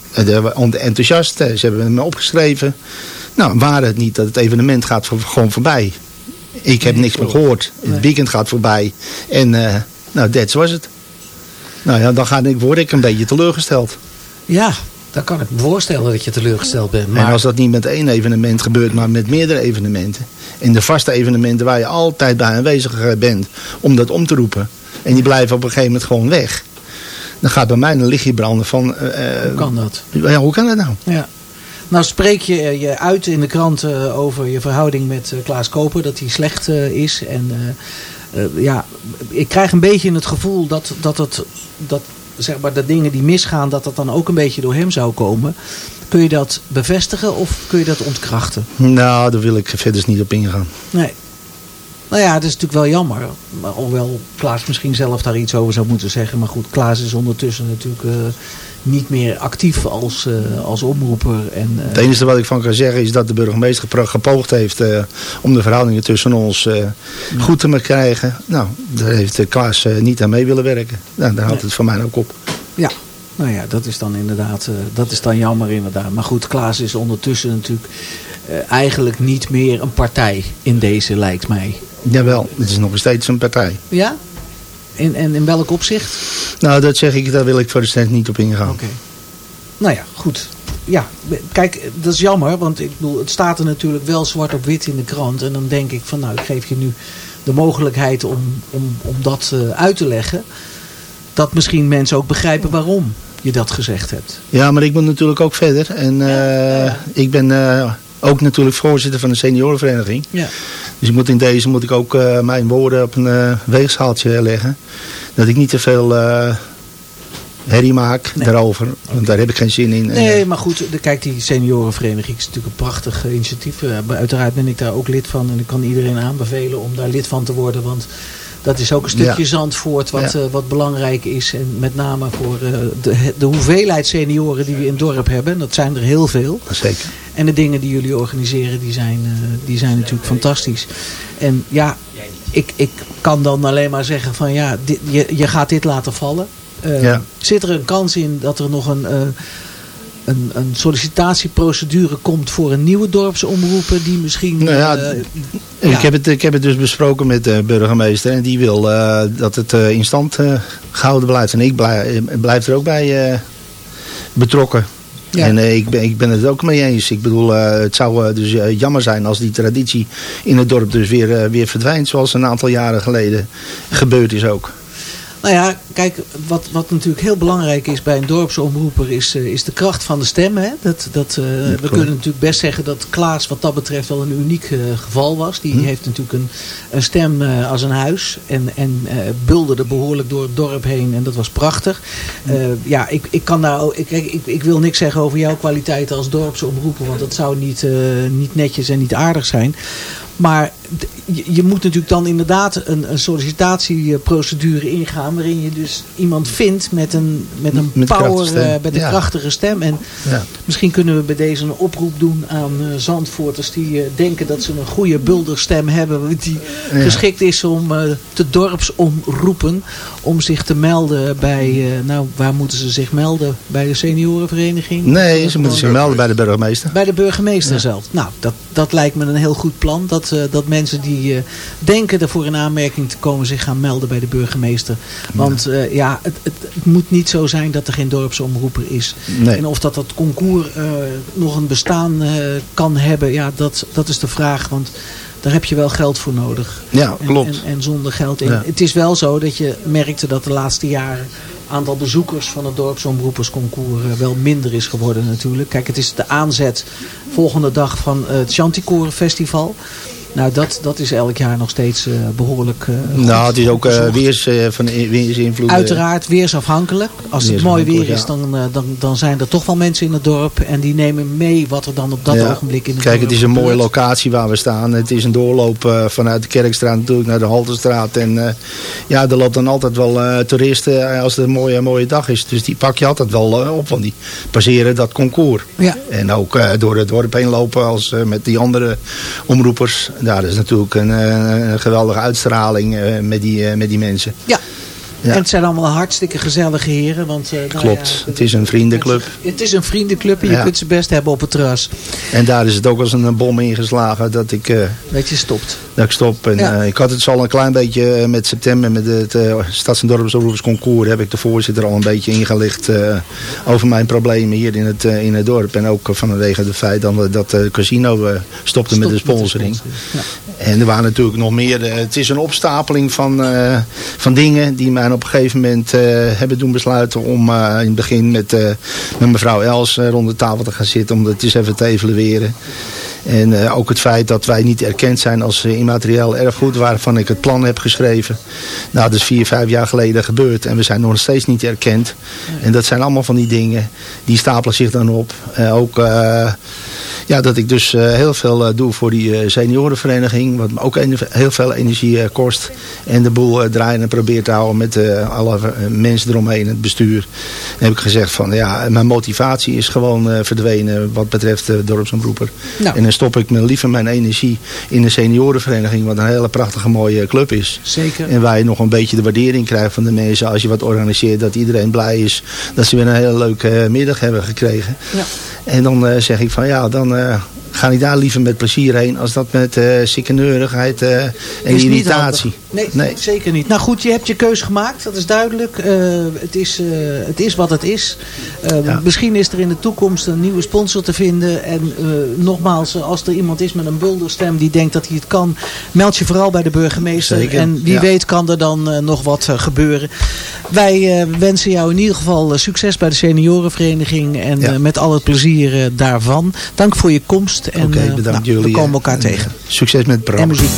enthousiast. Ze hebben me opgeschreven. Nou, waar het niet dat het evenement gaat gewoon voorbij. Ik heb niks meer gehoord. Het weekend gaat voorbij. En uh, nou, dat was het. Nou ja, dan ga ik, word ik een beetje teleurgesteld. Ja, dan kan ik me voorstellen dat je teleurgesteld bent. Maar En als dat niet met één evenement gebeurt, maar met meerdere evenementen. En de vaste evenementen waar je altijd bij aanwezig eh, bent om dat om te roepen. En die blijven op een gegeven moment gewoon weg. Dan gaat bij mij een lichtje branden van... eh, hoe kan dat? Ja, hoe kan dat nou? Ja. Nou spreek je je uit in de krant eh, over je verhouding met eh, Klaas Koper. Dat die slecht eh, is. En eh, eh, ja, ik krijg een beetje het gevoel dat, dat, het, dat zeg maar, de dingen die misgaan... dat dat dan ook een beetje door hem zou komen. Kun je dat bevestigen of kun je dat ontkrachten? Nou, daar wil ik verder niet op ingaan. Nee. Nou ja, dat is natuurlijk wel jammer. Maar hoewel Klaas misschien zelf daar iets over zou moeten zeggen. Maar goed, Klaas is ondertussen natuurlijk eh, niet meer actief als, eh, als omroeper. En, eh, Het enige wat ik van kan zeggen is dat de burgemeester gepoogd heeft eh, om de verhoudingen tussen ons eh, goed te krijgen. Nou, daar heeft Klaas niet aan mee willen werken. Nou, daar houdt het voor mij ook op. Ja, nou ja, dat is dan inderdaad, dat is dan jammer inderdaad. Maar goed, Klaas is ondertussen natuurlijk eigenlijk niet meer een partij in deze, lijkt mij. Jawel, het is nog steeds een partij. Ja? In, en in welk opzicht? Nou, dat zeg ik, daar wil ik voor de stand niet op ingaan. Oké. Nou ja, goed. Ja, kijk, dat is jammer, want ik bedoel, het staat er natuurlijk wel zwart op wit in de krant. En dan denk ik van, nou, ik geef je nu de mogelijkheid om, om, om dat eh, uit te leggen. Dat misschien mensen ook begrijpen waarom je dat gezegd hebt. Ja, maar ik moet natuurlijk ook verder. En eh, ik ben eh, ook natuurlijk voorzitter van de seniorenvereniging. Ja. Dus ik moet in deze moet ik ook eh, mijn woorden op een eh, weegschaaltje leggen. Dat ik niet te veel eh, herrie maak daarover. Want daar heb ik geen zin in. Nee, maar goed, de, kijk, die seniorenvereniging is natuurlijk een prachtig initiatief. Uiteraard ben ik daar ook lid van en ik kan iedereen aanbevelen om daar lid van te worden. Want dat is ook een stukje Ja. Zandvoort wat, Ja. eh, wat belangrijk is. En met name voor eh, de, de hoeveelheid senioren die we in het dorp hebben. En Dat zijn er heel veel. Zeker. En de dingen die jullie organiseren, die zijn, eh, die zijn natuurlijk fantastisch. En ja, ik, ik kan dan alleen maar zeggen van ja, dit, je, je gaat dit laten vallen. Ja. Zit er een kans in dat er nog een, een, een sollicitatieprocedure komt voor een nieuwe dorpsomroeper die misschien... Nou ja, eh, Ik, ja. heb het, ik heb het dus besproken met de burgemeester. En die wil eh, dat het eh, in stand eh, gehouden blijft. En ik blijf, eh, blijf er ook bij eh, betrokken. Ja. En eh, ik, ben, ik ben het ook mee eens. Ik bedoel, eh, het zou eh, dus eh, jammer zijn als die traditie in het dorp dus weer, eh, weer verdwijnt. Zoals een aantal jaren geleden gebeurd is ook. Nou ja, kijk, wat, wat natuurlijk heel belangrijk is bij een dorpsomroeper is, eh, is de kracht van de stem. Hè? Dat, dat, eh, we kunnen natuurlijk best zeggen dat Klaas wat dat betreft wel een uniek eh, geval was. Die heeft natuurlijk een, een stem als een huis en, en bulderde behoorlijk door het dorp heen en dat was prachtig. Eh, ja, ik, ik, kan daar, ik, ik, ik, wil niks zeggen over jouw kwaliteiten als dorpsomroeper, want dat zou niet, niet netjes en niet aardig zijn. Maar je, moet natuurlijk dan inderdaad een, een sollicitatieprocedure ingaan. Waarin je dus iemand vindt met een, met een Met power, eh, met een Ja. krachtige stem. En Ja. misschien kunnen we bij deze een oproep doen aan eh, Zandvoorters die eh, denken dat ze een goede bulderstem hebben. Die Ja. geschikt is om eh, te dorpsomroepen. Om zich te melden bij, eh, nou waar moeten ze zich melden? Bij de seniorenvereniging? Nee, ze moeten zich melden bij de burgemeester. bij de burgemeester zelf. Nou, dat, dat lijkt me een heel goed plan. Dat, eh, dat mensen die eh, denken ervoor in aanmerking te komen zich gaan melden bij de burgemeester. Want eh, ja, het, het, het moet niet zo zijn dat er geen dorpsomroeper is. Nee. En of dat dat concours eh, nog een bestaan kan hebben, ja, dat, dat is de vraag. Want daar heb je wel geld voor nodig. Ja, En- klopt. En, en zonder geld. Ja. Het is wel zo dat je merkte dat de laatste jaren aantal bezoekers van het dorpsomroepersconcours wel minder is geworden natuurlijk. Kijk, het is de aanzet volgende dag van het Chanticoren Festival. Nou, dat, dat is elk jaar nog steeds eh, behoorlijk eh, Nou, het is ook eh, bezocht. weers, van weersinvloed. Uiteraard weersafhankelijk. Als het mooi weer is, dan, dan, dan zijn er toch wel mensen in het dorp. En die nemen mee wat er dan op dat Ja. ogenblik in het Kijk, het is een mooie gebeurt. locatie waar we staan. Het is een doorloop vanuit de Kerkstraat natuurlijk naar de Halterstraat. En ja, er loopt dan altijd wel toeristen als het een mooie, mooie dag is. Dus die pak je altijd wel op, want die passeren dat concours. Ja. En ook door het dorp heen lopen als met die andere omroepers. Ja, dat is natuurlijk een, eh, een geweldige uitstraling eh, met, die, eh, met die mensen. Ja. Ja. En het zijn allemaal hartstikke gezellige heren. Want, nou Klopt, ja, het is een vriendenclub. Het is een vriendenclub en je Ja. kunt ze best hebben op het terras. En daar is het ook als een bom ingeslagen dat ik... eh, Dat je stopt. Dat ik stop. En, Ja. eh, ik had het al een klein beetje eh, met september, met het eh Stads- en Dorpsomroepersconcours, heb ik de voorzitter al een beetje ingelicht over mijn problemen hier in het, in het dorp. En ook vanwege het feit dat, dat de casino stopte met de sponsoring. En er waren natuurlijk nog meer. het is een opstapeling van, van dingen die mij op een gegeven moment hebben doen besluiten om in het begin met, met mevrouw Els rond de tafel te gaan zitten. Om dat eens even te evalueren. En eh, ook het feit dat wij niet erkend zijn als eh, immaterieel erfgoed waarvan ik het plan heb geschreven. Nou, dat is vier, vijf jaar geleden gebeurd en we zijn nog steeds niet erkend. En dat zijn allemaal van die dingen, die stapelen zich dan op. Eh, ook ja, dat ik dus eh, heel veel eh, doe voor die eh, seniorenvereniging, wat me ook heel veel energie kost. En de boel draaien en probeert te houden met alle mensen eromheen, het bestuur. Dan heb ik gezegd van ja, mijn motivatie is gewoon verdwenen wat betreft de dorpsomroeper. Nou. En dan stop ik me liever mijn energie in de seniorenvereniging, wat een hele prachtige mooie club is. Zeker. En waar je nog een beetje de waardering krijgt van de mensen als je wat organiseert. Dat iedereen blij is dat ze weer een hele leuke middag hebben gekregen. Ja. En dan eh, zeg ik van ja, dan eh, ga ik daar liever met plezier heen. Als dat met eh, en irritatie. Nee, zeker niet. Nou goed, je hebt je keus gemaakt. Dat is duidelijk. Eh, het, is, eh, het is wat het is. Eh, Misschien is er in de toekomst een nieuwe sponsor te vinden. En nogmaals, als er iemand is met een bulderstem die denkt dat hij het kan. Meld je vooral bij de burgemeester. Zeker, En wie ja. weet kan er dan nog wat gebeuren. Wij wensen jou in ieder geval succes bij de seniorenvereniging. En Ja. met al het plezier daarvan. Dank voor je komst. En Oké, bedankt nou, jullie. we komen elkaar en, tegen. Succes met het En muziek.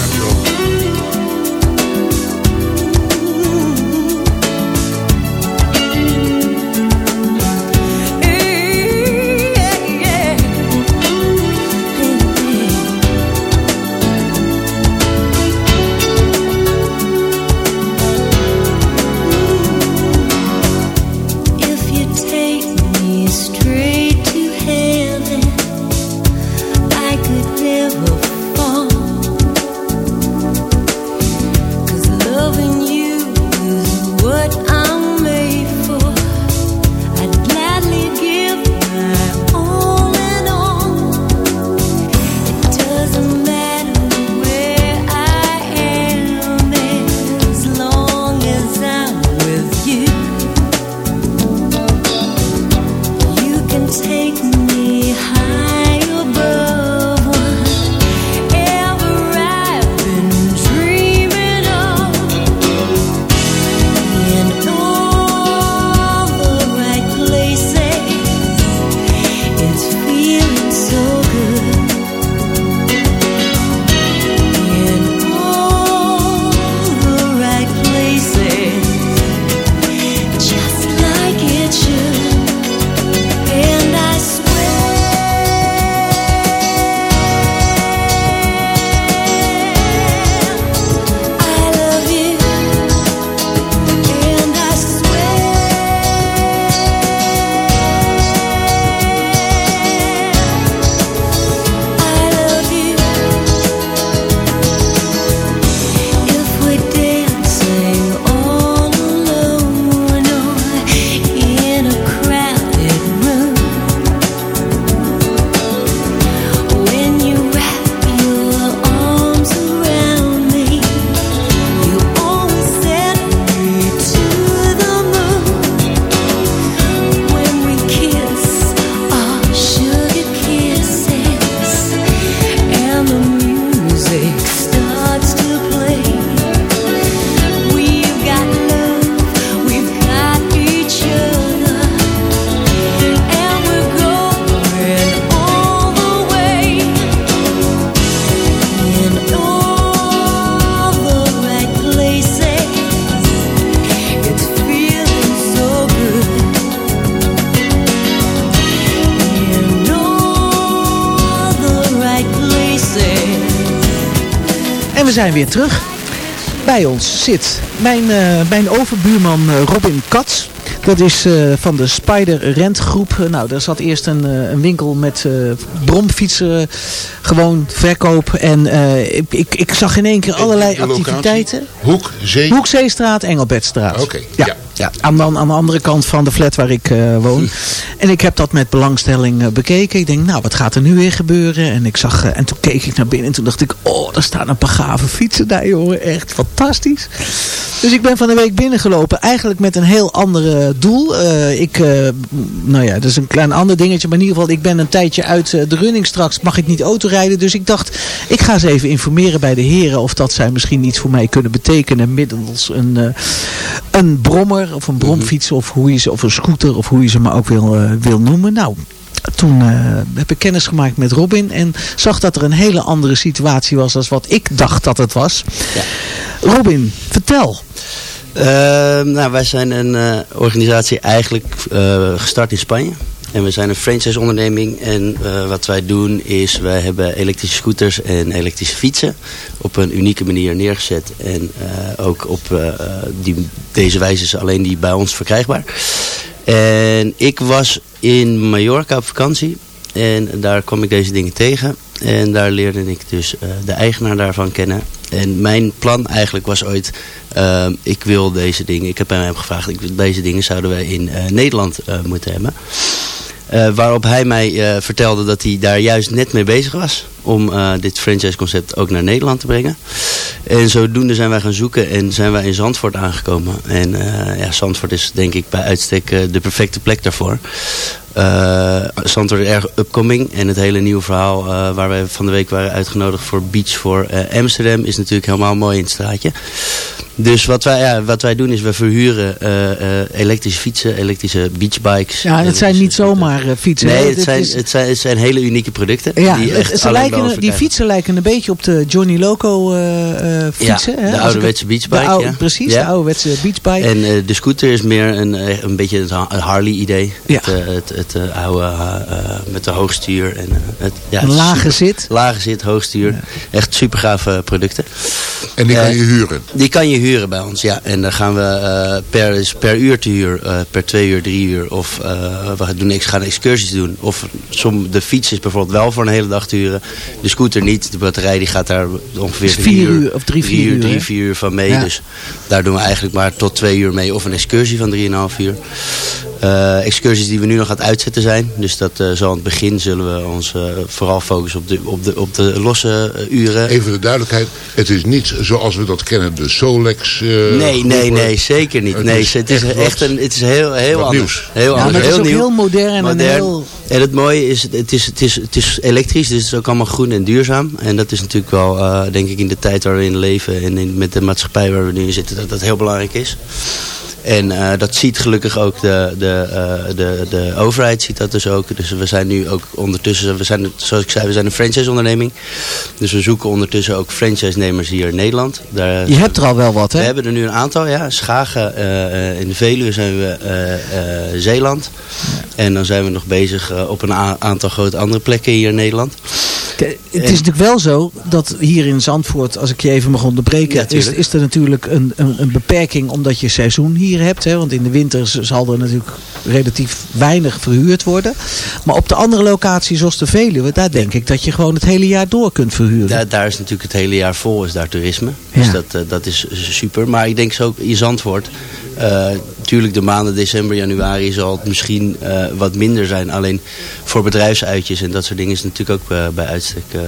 Zijn weer terug. Bij ons zit mijn, eh, mijn overbuurman eh, Robin Katz. Dat is eh, van de Spider Rent groep. Nou, daar zat eerst een, een winkel met bromfietsen. gewoon verkoop. En ik, ik, ik zag in één keer allerlei activiteiten. Hoek, Zee. Hoekzeestraat, Engelbertstraat. Oké, ja. ja. Ja. Aan, de, aan de andere kant van de flat waar ik eh, woon. En ik heb dat met belangstelling eh, bekeken. Ik denk, nou, wat gaat er nu weer gebeuren? En ik zag, eh, en toen keek ik naar binnen en toen dacht ik, oh, daar staan een paar gave fietsen daar, jongen. Echt fantastisch. Dus ik ben van de week binnengelopen, eigenlijk met een heel ander doel. Ik, nou ja, dat is een klein ander dingetje, maar in ieder geval, ik ben een tijdje uit de running straks, mag ik niet autorijden. Dus ik dacht, ik ga eens even informeren bij de heren of dat zij misschien iets voor mij kunnen betekenen middels een, een brommer of een bromfiets of, hoe je ze, of een scooter of hoe je ze maar ook wil, eh, wil noemen. Nou, toen eh, heb ik kennis gemaakt met Robin en zag dat er een hele andere situatie was dan wat ik dacht dat het was. Robin, vertel. Ehm, nou, wij zijn een eh, organisatie eigenlijk eh, gestart in Spanje. En we zijn een franchise onderneming en eh, wat wij doen is wij hebben elektrische scooters en elektrische fietsen op een unieke manier neergezet. En eh, ook op eh, die, deze wijze is alleen die bij ons verkrijgbaar. En ik was in Mallorca op vakantie en daar kwam ik deze dingen tegen. En daar leerde ik dus de eigenaar daarvan kennen. En mijn plan eigenlijk was ooit, ik wil deze dingen, ik heb hem gevraagd, ik, deze dingen zouden wij in Nederland moeten hebben. Eh, waarop hij mij eh, vertelde dat hij daar juist net mee bezig was om eh, dit franchise concept ook naar Nederland te brengen. En zodoende zijn wij gaan zoeken en zijn wij in Zandvoort aangekomen. En ja, Zandvoort is denk ik bij uitstek de perfecte plek daarvoor. Eh Zandvoort is erg upcoming en het hele nieuwe verhaal eh, waar wij van de week waren uitgenodigd voor Beach voor eh, Amsterdam is natuurlijk helemaal mooi in het straatje. Dus wat wij, ja, wat wij doen is we verhuren eh, eh, elektrische fietsen, elektrische beachbikes. Ja, het zijn niet zomaar eh, fietsen. Nee, het zijn, is- het, zijn, het zijn hele unieke producten. Ja, die echt ze lijken, die fietsen lijken een beetje op de Johnny Loco eh, eh, fietsen. Ja, hè? de ouderwetse beachbike, de oude- ja. Precies, Ja. de ouderwetse beachbike. En eh, de scooter is meer een, eh, een beetje het Ha- Harley-idee. Ja. Het, eh, het, het eh, oude eh, eh, met de hoogstuur. En, eh, het, ja, het lage super- zit. Lage zit, hoogstuur. Echt super gave producten. En die kan je huren. Die kan je huren bij ons, ja. En dan gaan we eh, per, per uur te huur, eh, per twee uur, drie uur. Of eh, we doen, gaan excursies doen. Of som, de fiets is bijvoorbeeld wel voor een hele dag te huren. De scooter niet. De batterij die gaat daar ongeveer drie vier uur of drie, vier uur, drie, hè? vier uur van mee. Ja. Dus daar doen we eigenlijk maar tot twee uur mee. Of een excursie van drieënhalf uur. Eh, excursies die we nu nog aan het uitzetten zijn. Dus dat eh, zal aan het begin zullen we ons eh, vooral focussen op de, op de, op de losse eh, uren. Even de duidelijkheid. Het is niet zoals we dat kennen. De Solex eh, Nee, nee, nee, zeker niet. Het nee, is het is echt een, het is heel, heel anders. nieuws. Heel Ja, anders, maar het is heel ook nieuw. heel modern en heel... En het mooie is, het is, het, is, het is elektrisch, dus het is ook allemaal groen en duurzaam. En dat is natuurlijk wel, eh, denk ik, in de tijd waar we in leven en in, met de maatschappij waar we nu in zitten, dat dat heel belangrijk is. En eh, dat ziet gelukkig ook de, de, eh, de, de overheid ziet dat dus ook. Dus we zijn nu ook ondertussen, we zijn, zoals ik zei, we zijn een franchise-onderneming. Dus we zoeken ondertussen ook franchise-nemers hier in Nederland. Daar, Je hebt er al wel wat, we hè? hebben er nu een aantal, ja. Schagen, eh, in de Veluwe zijn we Zeeland. En dan zijn we nog bezig op een aantal grote andere plekken hier in Nederland. Het is natuurlijk wel zo dat hier in Zandvoort, als ik je even mag onderbreken, Ja, is, er natuurlijk een, een, een beperking omdat je seizoen hier hebt. Hè? Want in de winter zal er natuurlijk relatief weinig verhuurd worden. Maar op de andere locaties zoals de Veluwe, daar denk ik dat je gewoon het hele jaar door kunt verhuren. Daar, daar is natuurlijk het hele jaar vol, is daar toerisme. Ja. Dus dat, eh, dat is super. Maar ik denk zo ook in Zandvoort. Eh natuurlijk de maanden december, januari zal het misschien eh, wat minder zijn. Alleen voor bedrijfsuitjes en dat soort dingen is het natuurlijk ook eh, bij uitstek... eh,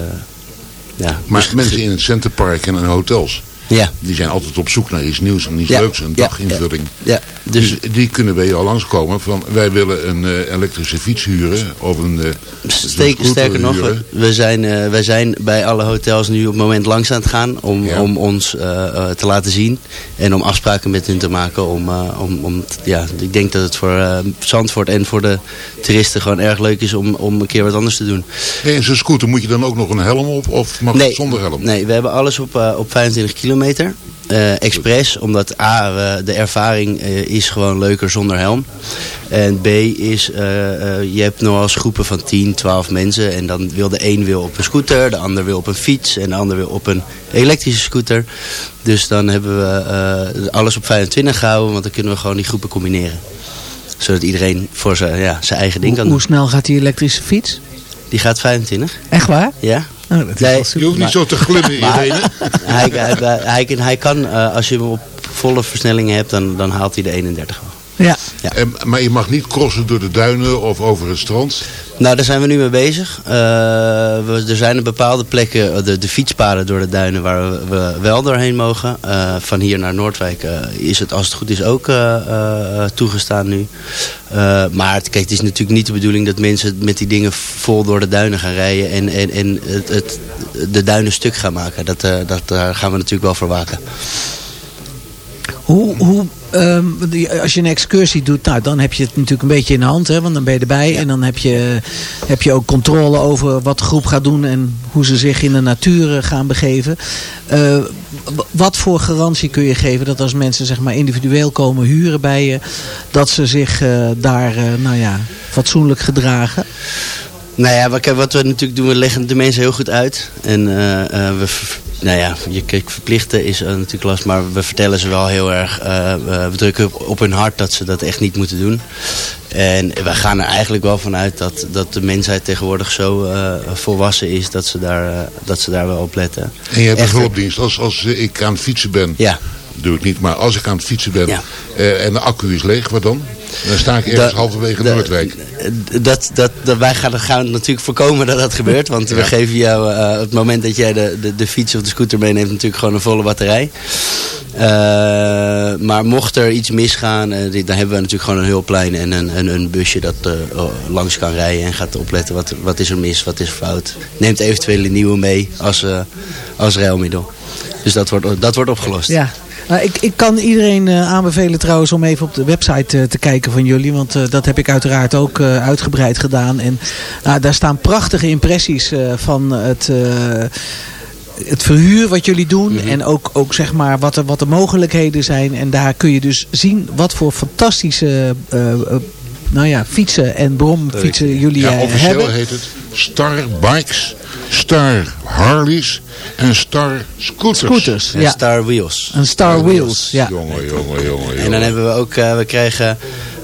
ja, Maar Dus- mensen in het centerpark en in hotels, Ja. die zijn altijd op zoek naar iets nieuws en iets Ja, leuks, een ja, daginvulling. Ja, dus Dus die kunnen bij jou langskomen van wij willen een eh, elektrische fiets huren of een eh, zo'n Steek, sterker nog, huren. we zijn, eh, wij zijn bij alle hotels nu op het moment langs aan het gaan om, Ja. om ons eh, eh, te laten zien. En om afspraken met hun te maken. Om, eh, om, om, ja, ik denk dat het voor eh, Zandvoort en voor de toeristen gewoon erg leuk is om, om een keer wat anders te doen. Hey, en zo'n scooter moet je dan ook nog een helm op of mag het zonder helm? Nee, we hebben alles op, eh, op 25 kilometer. Eh expres, omdat A, de ervaring eh, is gewoon leuker zonder helm. En B is, eh, je hebt nog eens groepen van 10, 12 mensen. En dan wil de een wil op een scooter, de ander wil op een fiets en de ander wil op een elektrische scooter. Dus dan hebben we alles op 25 gehouden, want dan kunnen we gewoon die groepen combineren. Zodat iedereen voor zijn, ja, zijn eigen ding Hoe, kan hoe doen. snel gaat die elektrische fiets? Die gaat 25. Echt waar? Ja. Dat is Nee, wel super. Je hoeft niet zo te glimmen, Irene. hij, hij, hij, kan, eh, als je hem op volle versnellingen hebt, dan, dan haalt hij de 31 wel. Ja. Ja. En, maar je mag niet crossen door de duinen of over het strand. Nou, daar zijn we nu mee bezig. Eh, we, er zijn een bepaalde plekken, eh, de, de fietspaden door de duinen, waar we, we wel doorheen mogen. Eh, van hier naar Noordwijk is het, als het goed is, ook eh, eh, toegestaan nu. Eh, maar het, kijk, het is natuurlijk niet de bedoeling dat mensen met die dingen vol door de duinen gaan rijden en, en, en het, het, de duinen stuk gaan maken. Dat, eh, dat, daar gaan we natuurlijk wel voor waken. Hoe, hoe, ehm, als je een excursie doet, nou, dan heb je het natuurlijk een beetje in de hand. Hè, want dan ben je erbij. En dan heb je, heb je ook controle over wat de groep gaat doen. En hoe ze zich in de natuur eh, gaan begeven. Eh, wat voor garantie kun je geven dat als mensen zeg maar, individueel komen huren bij je. Dat ze zich eh, daar nou ja, fatsoenlijk gedragen? Nou ja, wat, we natuurlijk doen, we leggen de mensen heel goed uit. En we, nou ja, je kijk, verplichten is eh, natuurlijk last, maar we vertellen ze wel heel erg, eh, eh, we drukken op, op hun hart dat ze dat echt niet moeten doen. En wij gaan er eigenlijk wel vanuit dat, dat de mensheid tegenwoordig zo volwassen is dat ze, daar, dat ze daar wel op letten. En je hebt een hulpdienst. Als, als ik aan het fietsen ben, Ja. Doe ik niet, maar als ik aan het fietsen ben Ja. eh, en de accu is leeg, wat dan? Dan sta ik ergens Da- halverwege da- Noordwijk. Dat, dat, dat, wij gaan, gaan natuurlijk voorkomen dat dat gebeurt. Want we geven jou eh, op het moment dat jij de, de, de fiets of de scooter meeneemt natuurlijk gewoon een volle batterij. Eh, maar mocht er iets misgaan, eh, dan hebben we natuurlijk gewoon een hulplijn en een, een, een busje dat eh, langs kan rijden en gaat opletten wat, wat is er mis, wat is er fout. Neemt eventueel een nieuwe mee als, eh, als ruilmiddel. Dus dat wordt, dat wordt opgelost. Ja. Nou, ik, ik kan iedereen eh, aanbevelen trouwens om even op de website eh, te kijken van jullie. Want eh, dat heb ik uiteraard ook uitgebreid gedaan. En nou, daar staan prachtige impressies van het... het verhuur wat jullie doen en ook, ook zeg maar wat, er, wat de mogelijkheden zijn. En daar kun je dus zien wat voor fantastische nou ja, fietsen en bromfietsen jullie Ja, eh, officieel hebben. heet het Star Bikes, Star Harleys en Star Scooters. Scooters, En ja. Star Wheels. Een Star Wheels, ja. Jongen, jongen, jongen, jongen. En dan hebben we ook, eh, we kregen eh,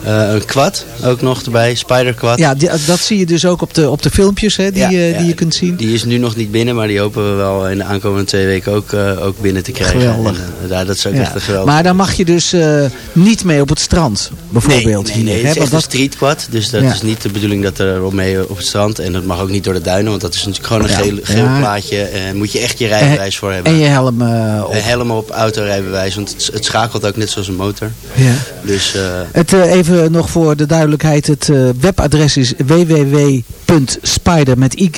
een quad ook nog erbij, Spider Quad. Ja, die- dat zie je dus ook op de, op de filmpjes hè, die, Ja, eh, ja. die je kunt zien. Die is nu nog niet binnen, maar die hopen we wel in de aankomende twee weken ook, eh, ook binnen te krijgen. Geweldig. En, eh, ja, dat is ook echt een geweldig. Maar daar mag je dus eh, niet mee op het strand, bijvoorbeeld nee, nee, hier. nee, hè, het is dat, street quad, dus dat is niet de bedoeling dat er op mee op het strand. En dat mag ook niet door de duinen, want dat is natuurlijk gewoon een geel, geel plaatje. En moet je echt je rijbewijs voor hebben. en je helm eh, op. Een helm op, autorijbewijs, want het, het schakelt ook net zoals een motor. Ja. Dus eh, Het, eh, even nog voor de duidelijkheid. Het eh, webadres is www.spider met y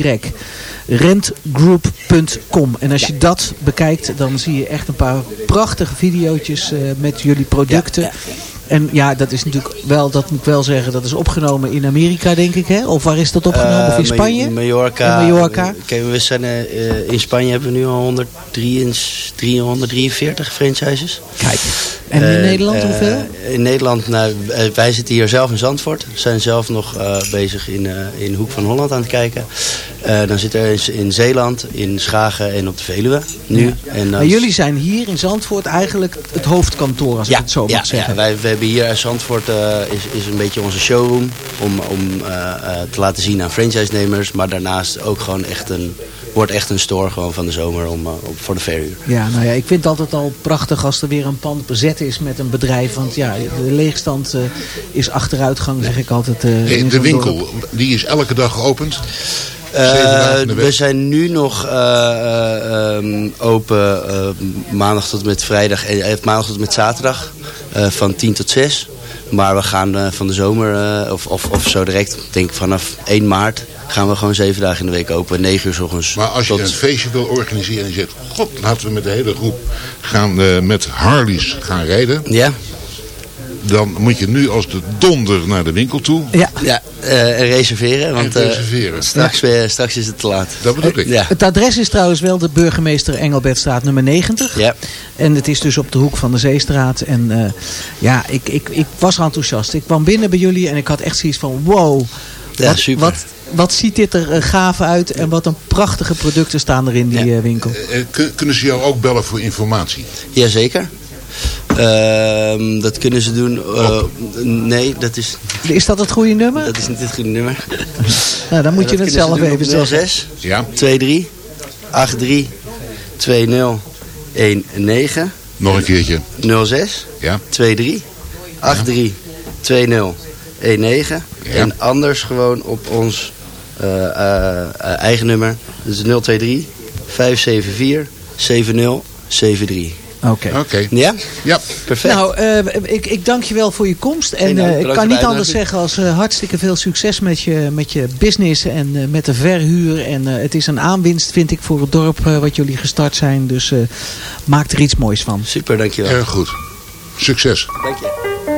rentgroup.com. En als je dat bekijkt, dan zie je echt een paar prachtige videootjes eh, met jullie producten. En ja, dat is natuurlijk wel, dat moet ik wel zeggen, dat is opgenomen in Amerika, denk ik, hè? Of waar is dat opgenomen? of in Eh, Spanje? Ma- Mallorca. In Mallorca. Kijk, we zijn, eh, eh, in Spanje hebben we nu al 143, 343 franchises. Kijk. En in Eh, Nederland eh, hoeveel? In Nederland, nou, eh, wij zitten hier zelf in Zandvoort. We zijn zelf nog eh, bezig in, eh, in Hoek van Holland aan het kijken. Eh, dan zitten er in, in Zeeland, in Schagen en op de Veluwe nu. Ja. En Maar jullie zijn hier in Zandvoort eigenlijk het hoofdkantoor, als ja, ik het zo ja, mag zeggen. ja, wij, we hebben hier in Zandvoort eh, is, is een beetje onze showroom om, om eh, eh, te laten zien aan franchise-nemers. Maar daarnaast ook gewoon echt een, wordt echt een store gewoon van de zomer om, op, voor de verhuur. Ja, nou ja, ik vind het altijd al prachtig als er weer een pand bezet is met een bedrijf. Want ja, de leegstand eh, is achteruitgang, zeg ik altijd. eh, in de winkel, dorp. die is elke dag geopend. Eh, we zijn nu nog eh, eh, ehm, open maandag tot met vrijdag, eh, maandag tot met zaterdag van 10 tot 6. Maar we gaan van de zomer, of, of, of zo direct, denk ik vanaf 1 maart, gaan we gewoon zeven dagen in de week open. 9 uur s ochtends. Maar als je tot- een feestje wil organiseren en je zegt... God, laten we met de hele groep gaan, met Harleys gaan rijden. Ja. Dan moet je nu als de donder naar de winkel toe. Ja. Ja, eh, en reserveren, want En eh, reserveren. straks, weer, straks is het te laat. Dat bedoel ik. Ja. Het adres is trouwens wel de burgemeester Engelbertstraat nummer 90. Ja. En het is dus op de hoek van de Zeestraat. En eh, ja, ik, ik, ik was enthousiast. Ik kwam binnen bij jullie en ik had echt zoiets van wow. Ja, wat, super. Wat, wat ziet dit er gaaf uit en wat een prachtige producten staan er in die eh, winkel. Eh, kun- kunnen ze jou ook bellen voor informatie? Jazeker. Ehm, dat kunnen ze doen. eh, nee, dat is, Is dat het goede nummer? dat is niet het goede nummer. Nou, dan moet je het zelf even zeggen. 06 Ja. 23 83 20 19. Nog een keertje. 06 Ja. 23 83 20 19. En anders gewoon op ons eh, eh, eigen nummer. Dat is 023 574 7073. Oké. Oké. Ja? Ja. Perfect. Nou, eh, ik, ik dank je wel voor je komst. En dank, eh, ik kan niet de anders zeggen als eh, hartstikke veel succes met je, met je business en eh, met de verhuur. En eh, het is een aanwinst, vind ik, voor het dorp wat jullie gestart zijn. Dus eh, maak er iets moois van. Super, dankjewel. Erg goed. Succes. Dank je.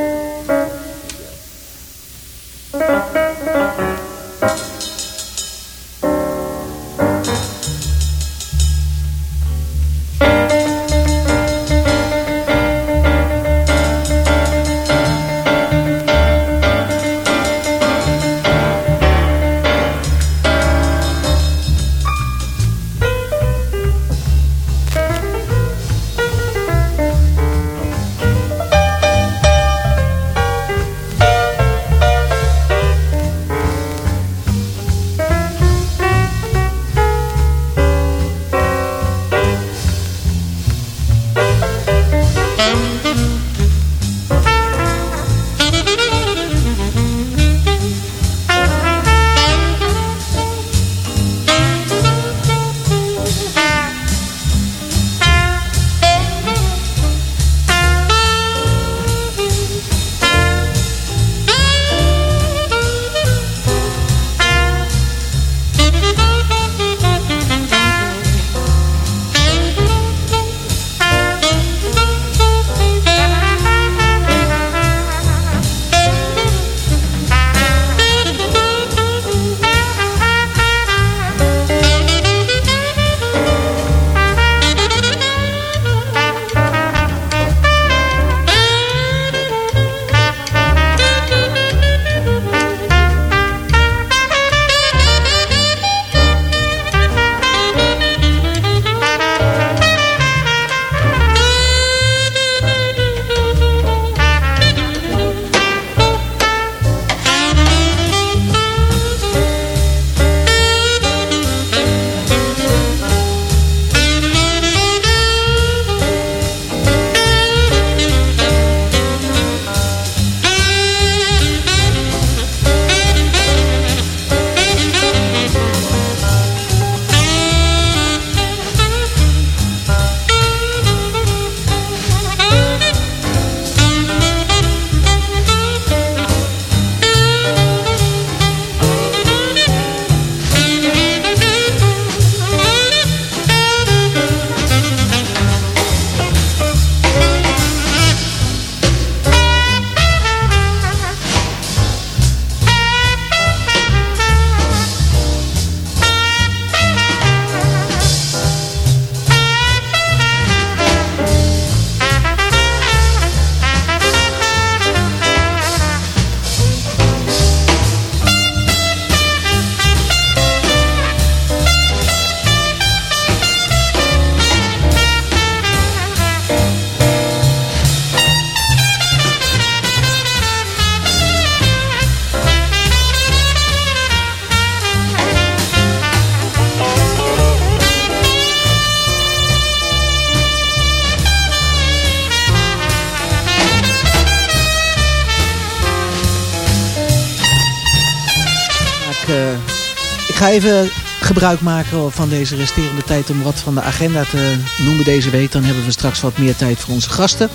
Even gebruik maken van deze resterende tijd om wat van de agenda te noemen deze week. Dan hebben we straks wat meer tijd voor onze gasten.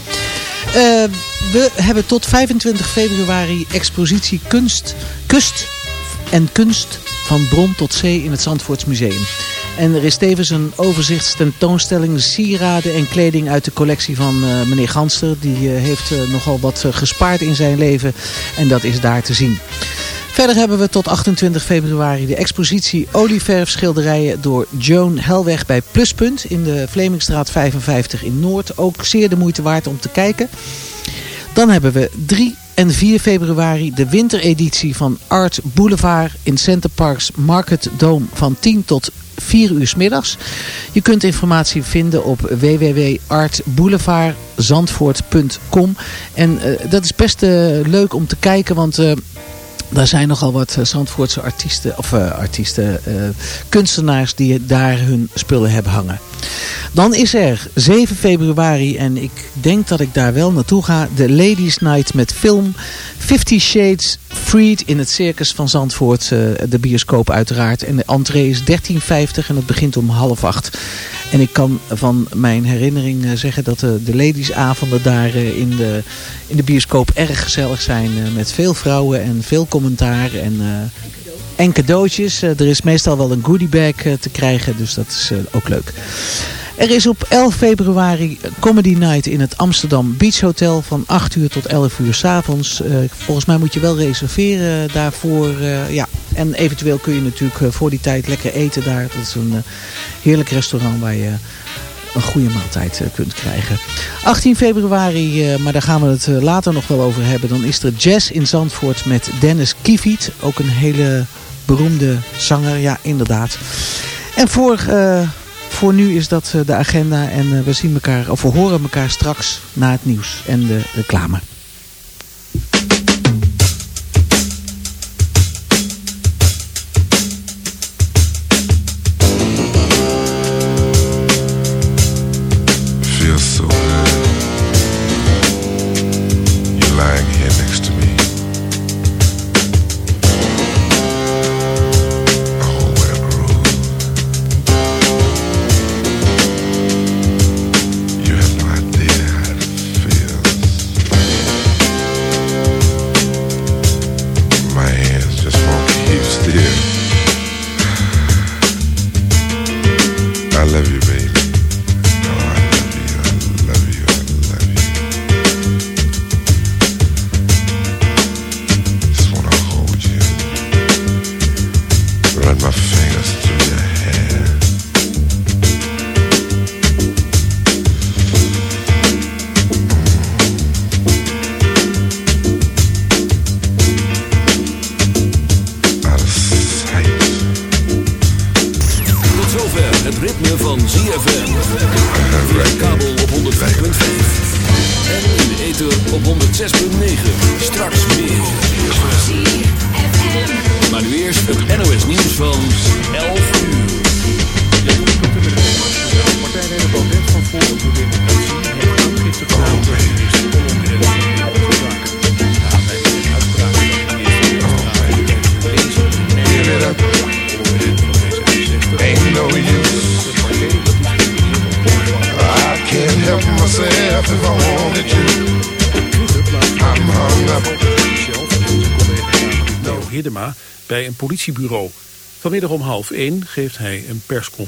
Eh, we hebben tot 25 februari expositie kunst, kust en kunst van bron tot zee in het Zandvoorts Museum. En er is tevens een overzichtstentoonstelling sieraden en kleding uit de collectie van eh, meneer Ganster. Die eh, heeft nogal wat gespaard in zijn leven en dat is daar te zien. Verder hebben we tot 28 februari de expositie olieverfschilderijen door Joan Helweg bij Pluspunt in de Vlemingstraat 55 in Noord. Ook zeer de moeite waard om te kijken. Dan hebben we 3 en 4 februari de wintereditie van Art Boulevard in Center Parks Market Dome van 10 tot 4 uur middags. Je kunt informatie vinden op www.artboulevardzandvoort.com. En eh, dat is best eh, leuk om te kijken, want... eh, daar zijn nogal wat eh, Zandvoortse artiesten, of eh, artiesten, eh, kunstenaars die daar hun spullen hebben hangen. Dan is er 7 februari en ik denk dat ik daar wel naartoe ga. De Ladies Night met film Fifty Shades Freed in het Circus van Zandvoort. eh, de bioscoop uiteraard. En de entree is 13,50 en het begint om half acht. En ik kan van mijn herinnering eh, zeggen dat de, de ladiesavonden daar eh, in, de, in de bioscoop erg gezellig zijn. eh, met veel vrouwen en veel commentaar en... eh, en cadeautjes. Eh, er is meestal wel een goodiebag eh, te krijgen, dus dat is eh, ook leuk. Er is op 11 februari Comedy Night in het Amsterdam Beach Hotel van 8 uur tot 11 uur s'avonds. Uh, volgens mij moet je wel reserveren daarvoor. Uh, ja. En eventueel kun je natuurlijk uh, voor die tijd lekker eten daar. Dat is een heerlijk restaurant waar je een goede maaltijd kunt krijgen. 18 februari, maar daar gaan we het later nog wel over hebben. Dan is er jazz in Zandvoort met Dennis Kiefiet. Ook een hele beroemde zanger, ja inderdaad. En voor, voor nu is dat uh, de agenda en uh, we zien elkaar, of we horen elkaar straks na het nieuws en de reclame. Vanmiddag om half één geeft hij een persconferentie.